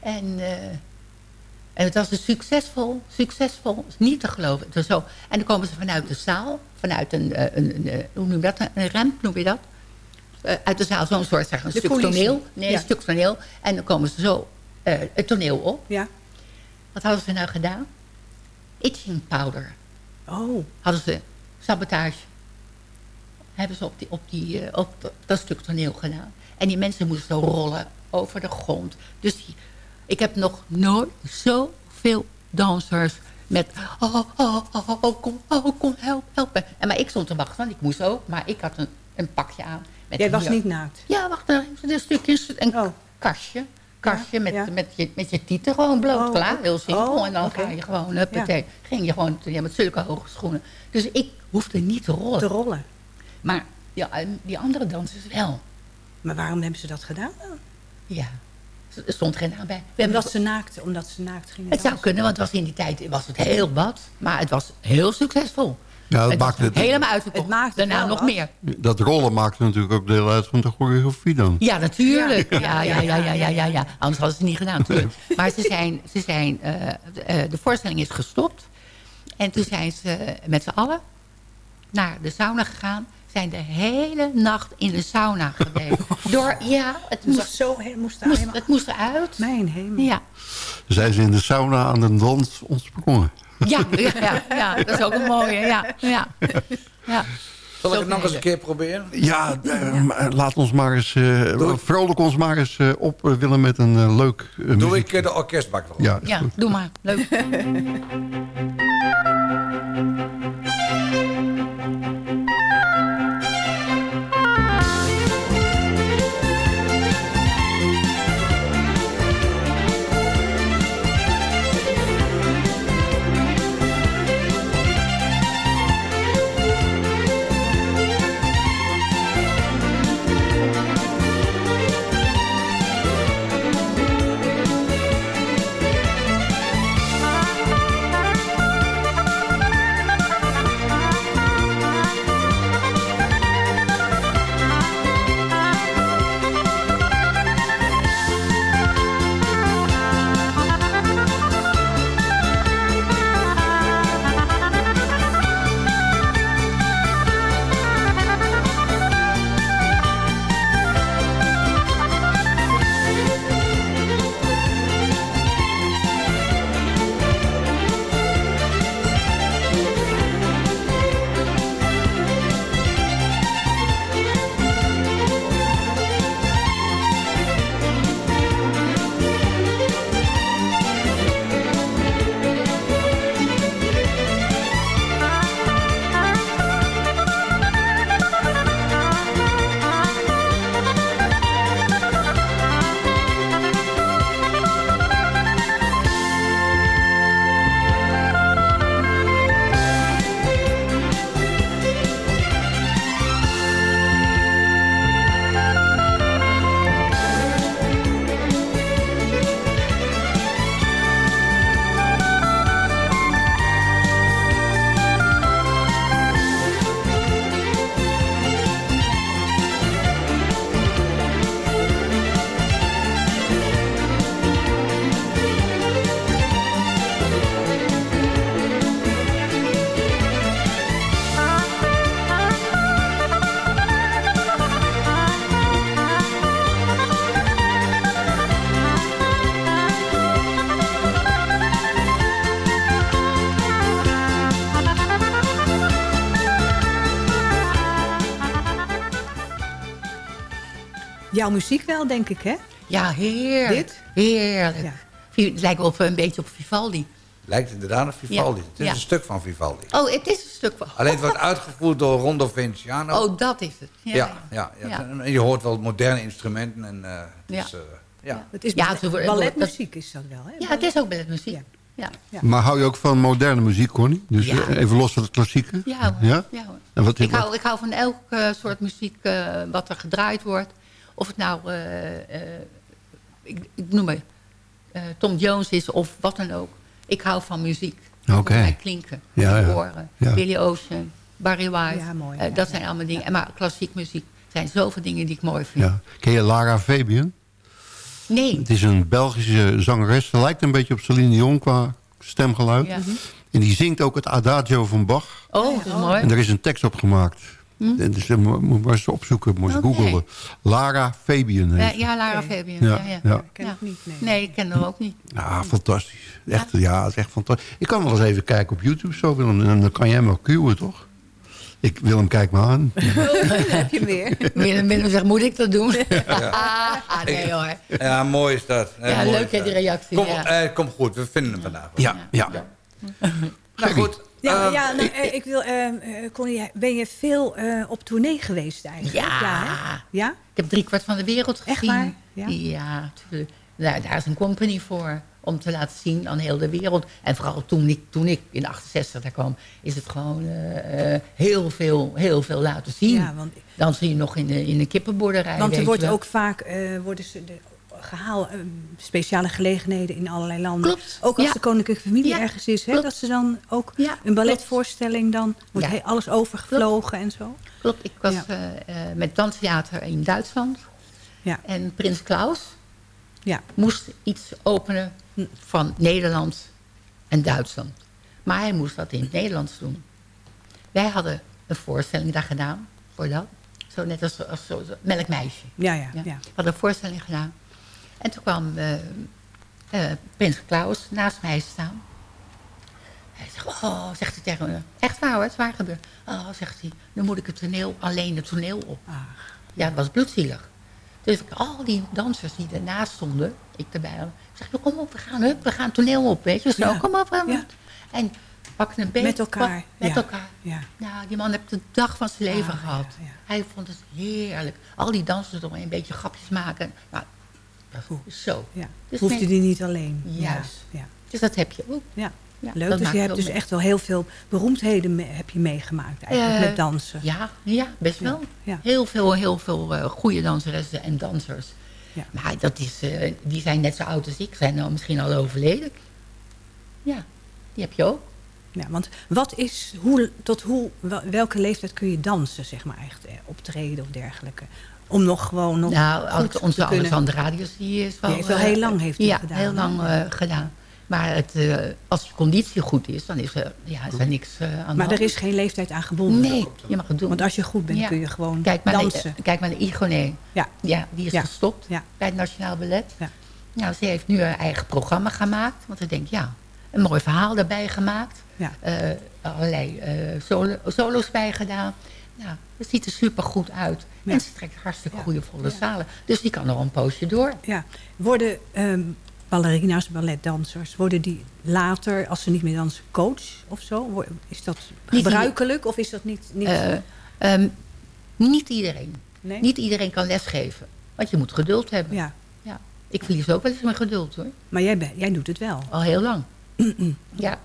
Speaker 14: En, eh, en het was een succesvol, succesvol, is niet te geloven. Zo. En dan komen ze vanuit de zaal, vanuit een, eh, een, een, eh, hoe noem je dat, een ramp noem je dat? Uit de zaal zo'n soort, zeg, een
Speaker 5: De
Speaker 14: stuk toneel. Nee, een stuk toneel. En dan komen ze zo het toneel op.
Speaker 5: Ja.
Speaker 14: Wat hadden ze nou gedaan? Itching powder.
Speaker 5: Oh.
Speaker 14: Hadden ze sabotage. Hebben ze op, die, op, die, eh, op dat, stuk toneel gedaan. En die mensen moesten rollen over de grond. Dus die, ik heb nog nooit zoveel dansers met... Oh, oh, oh, oh, oh, kom, oh, kom, help, help. En maar ik stond te wachten, want ik moest ook. Maar ik had een, een pakje aan.
Speaker 5: Jij was niet naakt?
Speaker 14: Ja, wacht, een stukje, een kastje. Kastje met,
Speaker 5: ja.
Speaker 14: met, je, met je tieten gewoon bloot,
Speaker 5: Oh,
Speaker 14: klaar. Heel simpel.
Speaker 5: oh,
Speaker 14: en dan ga je gewoon, huppatee. Ging je gewoon ja, met zulke hoge schoenen. Dus ik hoefde niet te rollen.
Speaker 5: Te rollen.
Speaker 14: Maar ja, die andere dansers wel.
Speaker 5: Maar waarom hebben ze dat gedaan dan?
Speaker 14: Ja, er stond geen naam bij. We hebben
Speaker 5: Omdat ze naakt, omdat ze naakt gingen
Speaker 14: Het zou kunnen, want was in die tijd was het heel wat. Maar het was heel succesvol.
Speaker 9: Ja, dat
Speaker 14: het
Speaker 9: maakt het-
Speaker 14: helemaal uitverkocht.
Speaker 5: Het maakt het
Speaker 14: Daarna nog meer.
Speaker 9: Dat rollen maakt natuurlijk ook deel uit van de choreografie dan.
Speaker 14: Ja, natuurlijk. Ja, ja, ja, ja, ja, ja, ja. Anders hadden ze het niet gedaan. Maar ze zijn, ze zijn, eh, de, eh, de voorstelling is gestopt. En toen zijn ze met z'n allen naar de sauna gegaan. Zijn de hele nacht in de sauna gebleven. Door, ja, het
Speaker 5: moest zo, het moest daar
Speaker 14: moest,
Speaker 5: helemaal...
Speaker 14: het moest eruit.
Speaker 5: Mijn hemel.
Speaker 14: Ja.
Speaker 9: Zijn ze in de sauna aan de dans ontsprongen.
Speaker 14: Ja, ja, ja, ja, dat is ook een mooie. Ja, ja. ja.
Speaker 8: Zal ik
Speaker 14: Zo
Speaker 8: het nog eens een keer proberen?
Speaker 9: Ja, eh, maar laat ons maar eens, eh vrolijk ons maar eens eh, op eh, willen met een eh, leuk eh,
Speaker 8: Doe ik eh, de orkestbak erop?
Speaker 9: Ja,
Speaker 14: Ja, doe maar. Leuk.
Speaker 5: Jouw muziek wel, denk ik, hè?
Speaker 14: Ja, heerlijk.
Speaker 5: Dit?
Speaker 14: Heerlijk.
Speaker 5: Ja.
Speaker 14: Het lijkt op, een beetje op Vivaldi.
Speaker 8: Lijkt inderdaad op Vivaldi.
Speaker 14: Ja,
Speaker 8: Het is
Speaker 14: ja.
Speaker 8: een stuk van Vivaldi.
Speaker 14: Oh, het is een stuk van...
Speaker 8: Alleen het wordt uitgevoerd door Rondo Venciano.
Speaker 14: Oh, dat is het. Ja,
Speaker 8: ja, ja, ja.
Speaker 14: Ja.
Speaker 8: En je hoort wel moderne instrumenten. En, eh, het
Speaker 14: Ja.
Speaker 8: is, eh, ja.
Speaker 5: Het is ballet- balletmuziek is dat wel, hè?
Speaker 14: Ja, het is ook balletmuziek.
Speaker 5: Ja.
Speaker 14: Ja.
Speaker 5: Ja.
Speaker 9: Maar hou je ook van moderne muziek, Connie? Dus
Speaker 14: Ja.
Speaker 9: eh, even los van het klassieke?
Speaker 14: Ja, hoor.
Speaker 9: Ja?
Speaker 14: Ja, hoor.
Speaker 9: En wat,
Speaker 14: Ik hou, ik hou van elk eh, soort muziek eh, wat er gedraaid wordt. Of het nou, eh, eh, ik, ik noem maar, eh, Tom Jones is of wat dan ook. Ik hou van muziek.
Speaker 9: Oké.
Speaker 14: Mij klinken.
Speaker 9: Ja,
Speaker 14: de
Speaker 9: ja.
Speaker 14: Billy Ocean, Barry White.
Speaker 5: Ja, mooi,
Speaker 14: eh,
Speaker 5: ja,
Speaker 14: dat zijn
Speaker 5: ja,
Speaker 14: allemaal dingen. En maar klassiek muziek zijn zoveel dingen die ik mooi vind.
Speaker 9: Ja. Ken je Lara Fabian?
Speaker 14: Nee.
Speaker 9: Het is een Belgische zangeres. Ze lijkt een beetje op Celine Dion qua stemgeluid.
Speaker 14: Ja. Mhm.
Speaker 9: En die zingt ook het Adagio van Bach.
Speaker 14: Oh, dat is mooi.
Speaker 9: En er is een tekst op gemaakt.
Speaker 14: Hm?
Speaker 9: En Dus, eh, mo- moet maar eens opzoeken, je
Speaker 14: Oké.
Speaker 9: googelen. Lara Fabian heet
Speaker 14: Ja, ja, Lara Fabian.
Speaker 9: Ja,
Speaker 14: Ja, ja.
Speaker 9: ja.
Speaker 5: ken ik niet, nee.
Speaker 14: Nee, ik ken hem ook niet.
Speaker 9: Ja, fantastisch. Echt, ja, het is echt fantastisch. Ik kan wel eens even kijken op YouTube zo, Willem. En dan kan jij hem wel cueën, toch? Ik, Willem, kijk me aan.
Speaker 5: heb je weer.
Speaker 14: Willem, zegt, moet ik dat doen?
Speaker 8: Ja.
Speaker 14: Ah, nee hoor.
Speaker 8: Ja, mooi is dat.
Speaker 14: Ja, leuk hè,
Speaker 8: dat.
Speaker 14: die reactie.
Speaker 8: Kom,
Speaker 14: ja.
Speaker 8: eh, kom goed, we vinden hem vandaag. wel.
Speaker 9: Ja, ja.
Speaker 8: Nou goed.
Speaker 5: Ja,
Speaker 8: eh,
Speaker 5: ja nou, ik wil, eh, eh, Connie, ben je veel eh, op tournee geweest eigenlijk?
Speaker 14: Ja.
Speaker 5: ja?
Speaker 14: Ik heb drie kwart van de wereld gezien.
Speaker 5: Echt waar? Ja.
Speaker 14: Ja, tuurlijk. Daar, daar is een company voor. Om te laten zien aan heel de wereld. En vooral toen ik, toen ik in 68 daar kwam, is het gewoon heel, veel, heel veel laten zien.
Speaker 5: Ja, want-
Speaker 14: Dan zie je nog in de, in de kippenboerderij.
Speaker 5: Want er wordt
Speaker 14: wel.
Speaker 5: ook vaak worden ze de, eh, speciale gelegenheden in allerlei landen.
Speaker 14: Klopt.
Speaker 5: Ook als
Speaker 14: Ja.
Speaker 5: de koninklijke familie
Speaker 14: Ja.
Speaker 5: ergens is, hè, dat ze dan ook
Speaker 14: Ja,
Speaker 5: een balletvoorstelling, dan wordt he- alles overgevlogen en zo.
Speaker 14: Klopt, ik was eh, met danstheater in Duitsland.
Speaker 5: Ja.
Speaker 14: En Prins Klaus
Speaker 5: Ja.
Speaker 14: moest iets openen van Nederland en Duitsland. Maar hij moest dat in het Nederlands doen. Wij hadden een voorstelling daar gedaan voor dat. Zo net als, als zo, zo- Melkmeisje.
Speaker 5: Ja, ja, ja.
Speaker 14: We hadden een voorstelling gedaan. En toen kwam eh, eh, Prins Klaus naast mij staan. Hij zegt, oh, zegt hij tegen me. Echt waar hoor, het is waar gebeurd. Oh, zegt hij, dan moet ik het toneel, alleen het toneel op. Ja, het was bloedzielig. Dus ik, al die dansers die ernaast stonden, ik erbij ik zeg, "Nou, kom op, we gaan, hup, we gaan het toneel op, weet je. Zo,
Speaker 5: Ja.
Speaker 14: kom op. kom op.
Speaker 5: Ja.
Speaker 14: En pakken een beetje.
Speaker 5: Met elkaar,
Speaker 14: Met
Speaker 5: ja.
Speaker 14: elkaar.
Speaker 5: Ja.
Speaker 14: Nou, die man heeft de dag van zijn leven
Speaker 5: Ah,
Speaker 14: gehad. Hij vond het heerlijk. Al die dansers eromheen, een beetje grapjes maken. Nou, zo.
Speaker 5: Ja.
Speaker 14: Dus
Speaker 5: Hoefde
Speaker 14: nee,
Speaker 5: die niet alleen.
Speaker 14: Juist.
Speaker 5: Ja. Ja.
Speaker 14: Dus dat heb je ook.
Speaker 5: Ja.
Speaker 14: Ja,
Speaker 5: Leuk,
Speaker 14: dat
Speaker 5: dus je hebt dus
Speaker 14: mee.
Speaker 5: echt wel heel veel beroemdheden me- heb je meegemaakt eigenlijk
Speaker 14: Eh,
Speaker 5: met dansen.
Speaker 14: Ja, ja best wel.
Speaker 5: Ja.
Speaker 14: Heel veel, heel veel eh, goede danseressen en dansers.
Speaker 5: Ja.
Speaker 14: Maar dat is, eh, die zijn net zo oud als ik. Zijn nou misschien al overleden. Ja, die heb je ook.
Speaker 5: Ja, want wat is, hoe, tot hoe, wel- welke leeftijd kun je dansen, zeg maar, echt optreden of dergelijke? Om nog gewoon nog
Speaker 14: nou, onze
Speaker 5: te kunnen...
Speaker 14: Alexander Radius, die is wel...
Speaker 5: Die heeft wel
Speaker 14: eh,
Speaker 5: heel lang heeft hij
Speaker 14: ja,
Speaker 5: gedaan,
Speaker 14: heel lang eh, gedaan. Maar het, eh, als je conditie goed is, dan is er, ja, is er niks eh, aan de
Speaker 5: Maar
Speaker 14: hand.
Speaker 5: er is geen leeftijd aan gebonden.
Speaker 14: Nee, je mag het doen.
Speaker 5: Want als je goed bent,
Speaker 14: Ja.
Speaker 5: kun je gewoon
Speaker 14: kijk maar
Speaker 5: dansen.
Speaker 14: Naar, kijk maar naar Igoné.
Speaker 5: Ja.
Speaker 14: Ja, die is
Speaker 5: Ja.
Speaker 14: gestopt
Speaker 5: Ja.
Speaker 14: bij het Nationaal Ballet.
Speaker 5: Ja.
Speaker 14: Nou, ze heeft nu haar eigen programma gemaakt. Want ik denk, ja, een mooi verhaal erbij gemaakt.
Speaker 5: Ja.
Speaker 14: Eh, allerlei eh, solo, solo's bij gedaan. Nou, het ziet er super goed uit.
Speaker 5: Ja.
Speaker 14: En ze trekt hartstikke goede volle zalen. Dus die kan nog een poosje door.
Speaker 5: Ja. Worden ehm, ballerina's, balletdansers, worden die later, als ze niet meer dansen, coach of zo? Is dat
Speaker 14: Niet
Speaker 5: gebruikelijk of is dat niet... niet
Speaker 14: Eh, ehm, niet iedereen.
Speaker 5: Nee?
Speaker 14: Niet iedereen kan lesgeven. Want je moet geduld hebben.
Speaker 5: Ja.
Speaker 14: Ja. Ik verlies ook wel eens mijn geduld hoor.
Speaker 5: Maar jij, ben, jij doet het wel.
Speaker 14: Al heel lang. ja.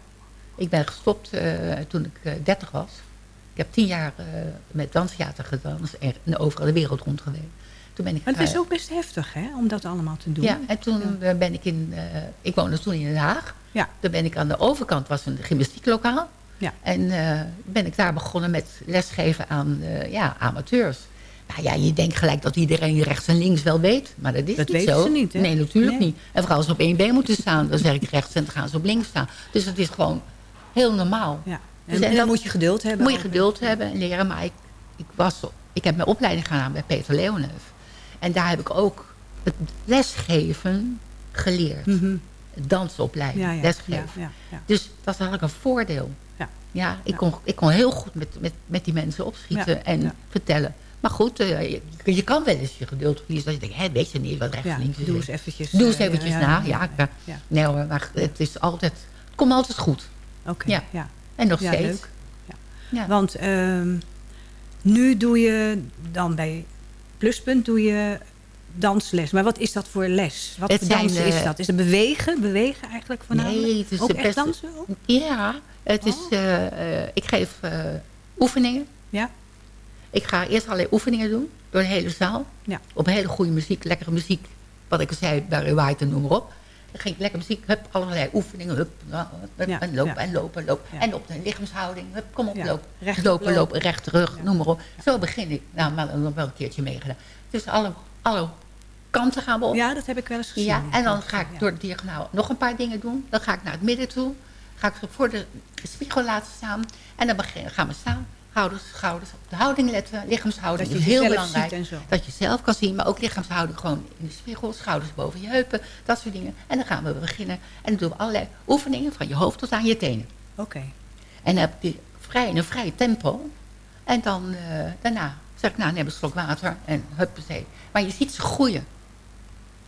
Speaker 14: Ik ben gestopt eh, toen ik eh, 30 was. Ik heb tien jaar eh, met danstheater gedanst en overal de wereld rond geweest. Toen ben ik,
Speaker 5: Maar het is ook best heftig, hè, om dat allemaal te doen.
Speaker 14: Ja, en toen eh, ben ik in... eh, ik woonde toen in Den Haag.
Speaker 5: Ja.
Speaker 14: Toen ben ik aan de overkant, was een gymnastieklokaal.
Speaker 5: Ja.
Speaker 14: En ben ik daar begonnen met lesgeven aan ja, amateurs. Nou ja, je denkt gelijk dat iedereen rechts en links wel weet. Maar dat is
Speaker 5: Dat
Speaker 14: niet
Speaker 5: weten
Speaker 14: zo.
Speaker 5: ze niet, hè?
Speaker 14: Nee, natuurlijk
Speaker 5: Nee.
Speaker 14: niet. En vooral als ze op één been moeten staan, dan zeg ik rechts en dan gaan ze op links staan. Dus het is gewoon heel normaal.
Speaker 5: Ja.
Speaker 14: Dus
Speaker 5: En, dan moet je geduld hebben.
Speaker 14: moet je geduld hebben en leren. Maar ik, ik, was, ik heb mijn opleiding gedaan bij Peter Leonef. En daar heb ik ook het lesgeven geleerd.
Speaker 5: Mhm.
Speaker 14: Dansopleiding,
Speaker 5: Ja, ja,
Speaker 14: lesgeven.
Speaker 5: ja.
Speaker 14: Dus dat had ik een voordeel.
Speaker 5: Ja.
Speaker 14: Ja, ik, Kon, ik kon heel goed met, met, met die mensen opschieten en vertellen. Maar goed, eh, je, je kan wel eens je geduld verliezen. Dat je denkt, hé, weet je niet wat rechts en links is.
Speaker 5: doe eens eventjes,
Speaker 14: Doe eens
Speaker 5: eh,
Speaker 14: eventjes na.
Speaker 5: ja,
Speaker 14: Ja. Nee hoor, maar het is altijd, het komt altijd goed.
Speaker 5: Oké,
Speaker 14: ja. En nog
Speaker 5: Ja,
Speaker 14: steeds.
Speaker 5: leuk. Ja.
Speaker 14: Ja.
Speaker 5: Want ehm, nu doe je dan bij Pluspunt doe je dansles. Maar wat is dat voor les? Wat
Speaker 14: Het
Speaker 5: voor dansen is
Speaker 14: eh,
Speaker 5: dat? Is het bewegen? Bewegen eigenlijk voornamelijk?
Speaker 14: Nee, het is
Speaker 5: ook echt dansen? Ook?
Speaker 14: Ja, het is,
Speaker 5: Oh.
Speaker 14: eh, ik geef eh, oefeningen.
Speaker 5: Ja.
Speaker 14: Ik ga eerst allerlei oefeningen doen door de hele zaal.
Speaker 5: Ja.
Speaker 14: Op hele goede muziek, lekkere muziek. Wat ik al zei, Barry White en noem maar op.
Speaker 13: Dan ging ik lekker muziek, hup, allerlei oefeningen, hup, hup, hup,
Speaker 5: Ja,
Speaker 13: en lopen
Speaker 5: ja.
Speaker 13: en lopen en lopen.
Speaker 5: Ja.
Speaker 13: En op de lichaamshouding, hup, kom op, loop.
Speaker 5: recht
Speaker 13: lopen,
Speaker 5: lopen.
Speaker 13: lopen, recht terug, noem maar op. Zo begin ik. Nou, maar dan wel een keertje meegedaan. Dus alle, alle kanten gaan we op.
Speaker 5: Ja, dat heb ik wel eens gezien.
Speaker 13: Ja, en dan ga ik door de diagonaal nog een paar dingen doen. Dan ga ik naar het midden toe. Ga ik voor de spiegel laten staan. En dan begin, gaan we staan. Schouders, schouders. Op de houding letten. Lichaamshouding
Speaker 5: Dat
Speaker 13: is
Speaker 5: je
Speaker 13: heel belangrijk. Dat je zelf kan zien. Maar ook lichaamshouding gewoon in de spiegel. Schouders boven je heupen. Dat soort dingen. En dan gaan we beginnen. En dan doen we allerlei oefeningen. Van je hoofd tot aan je tenen.
Speaker 5: Oké.
Speaker 13: En dan heb die vrij, in een vrij tempo. En dan eh, daarna zeg ik, nou, neem een slok water. En huppatee. Maar je ziet ze groeien.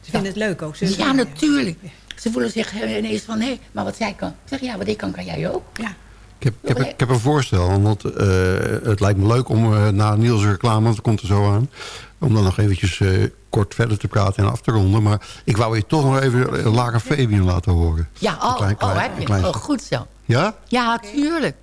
Speaker 5: Ze vinden het leuk ook. Ze
Speaker 13: Ja, natuurlijk. Ze voelen zich ineens van, hé, maar wat zij kan. Ik zeg, ja, wat ik kan, kan jij ook.
Speaker 5: Ja.
Speaker 9: Ik heb, ik, heb, ik heb een voorstel, want eh, het lijkt me leuk om eh, na Niels' reclame, want het komt er zo aan, om dan nog eventjes eh, kort verder te praten en af te ronden. Maar ik wou je toch nog even Lara Fabian laten horen.
Speaker 13: Ja, oh,
Speaker 9: klein-
Speaker 13: oh heb je.
Speaker 9: klein
Speaker 13: Oh, goed zo.
Speaker 9: Ja?
Speaker 13: Ja, tuurlijk.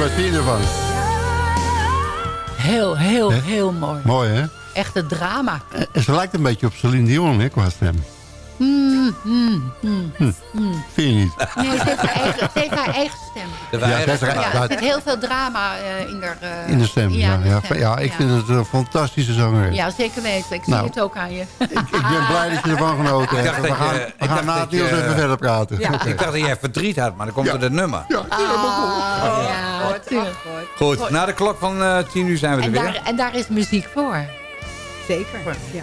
Speaker 9: Wat vind je ervan?
Speaker 13: Heel, heel, heel mooi.
Speaker 9: Mooi, hè?
Speaker 13: Echt een drama.
Speaker 9: En ze lijkt een beetje op Celine Dion, hè, qua stem.
Speaker 13: Mm, mm, mm,
Speaker 9: Hm. Vind je niet?
Speaker 13: Nee, ze heeft haar eigen, ze heeft haar eigen stem.
Speaker 8: De
Speaker 9: Ja.
Speaker 13: Ja,
Speaker 9: Ja,
Speaker 13: er zit heel veel drama eh, in haar... eh,
Speaker 9: In de stem, ja.
Speaker 13: de
Speaker 9: Ja,
Speaker 13: stem.
Speaker 9: ja, ik vind het een fantastische zanger.
Speaker 13: Ja, zeker weten. Ik zie
Speaker 9: Nou.
Speaker 13: het ook aan je.
Speaker 9: Ik ben blij dat je ervan genoten
Speaker 8: Ik
Speaker 9: hebt.
Speaker 8: dacht
Speaker 9: We gaan,
Speaker 8: je-
Speaker 9: we
Speaker 8: ik
Speaker 9: gaan na het nieuws even verder praten.
Speaker 5: Ja.
Speaker 9: Oké.
Speaker 8: Ik dacht dat jij verdriet had, maar dan komt er de nummer.
Speaker 9: Ja,
Speaker 13: Ah, ja, natuurlijk.
Speaker 8: Goed, na de klok van eh 10 uur zijn we er
Speaker 13: En
Speaker 8: weer.
Speaker 13: daar, en daar is muziek voor.
Speaker 5: Zeker. Ja.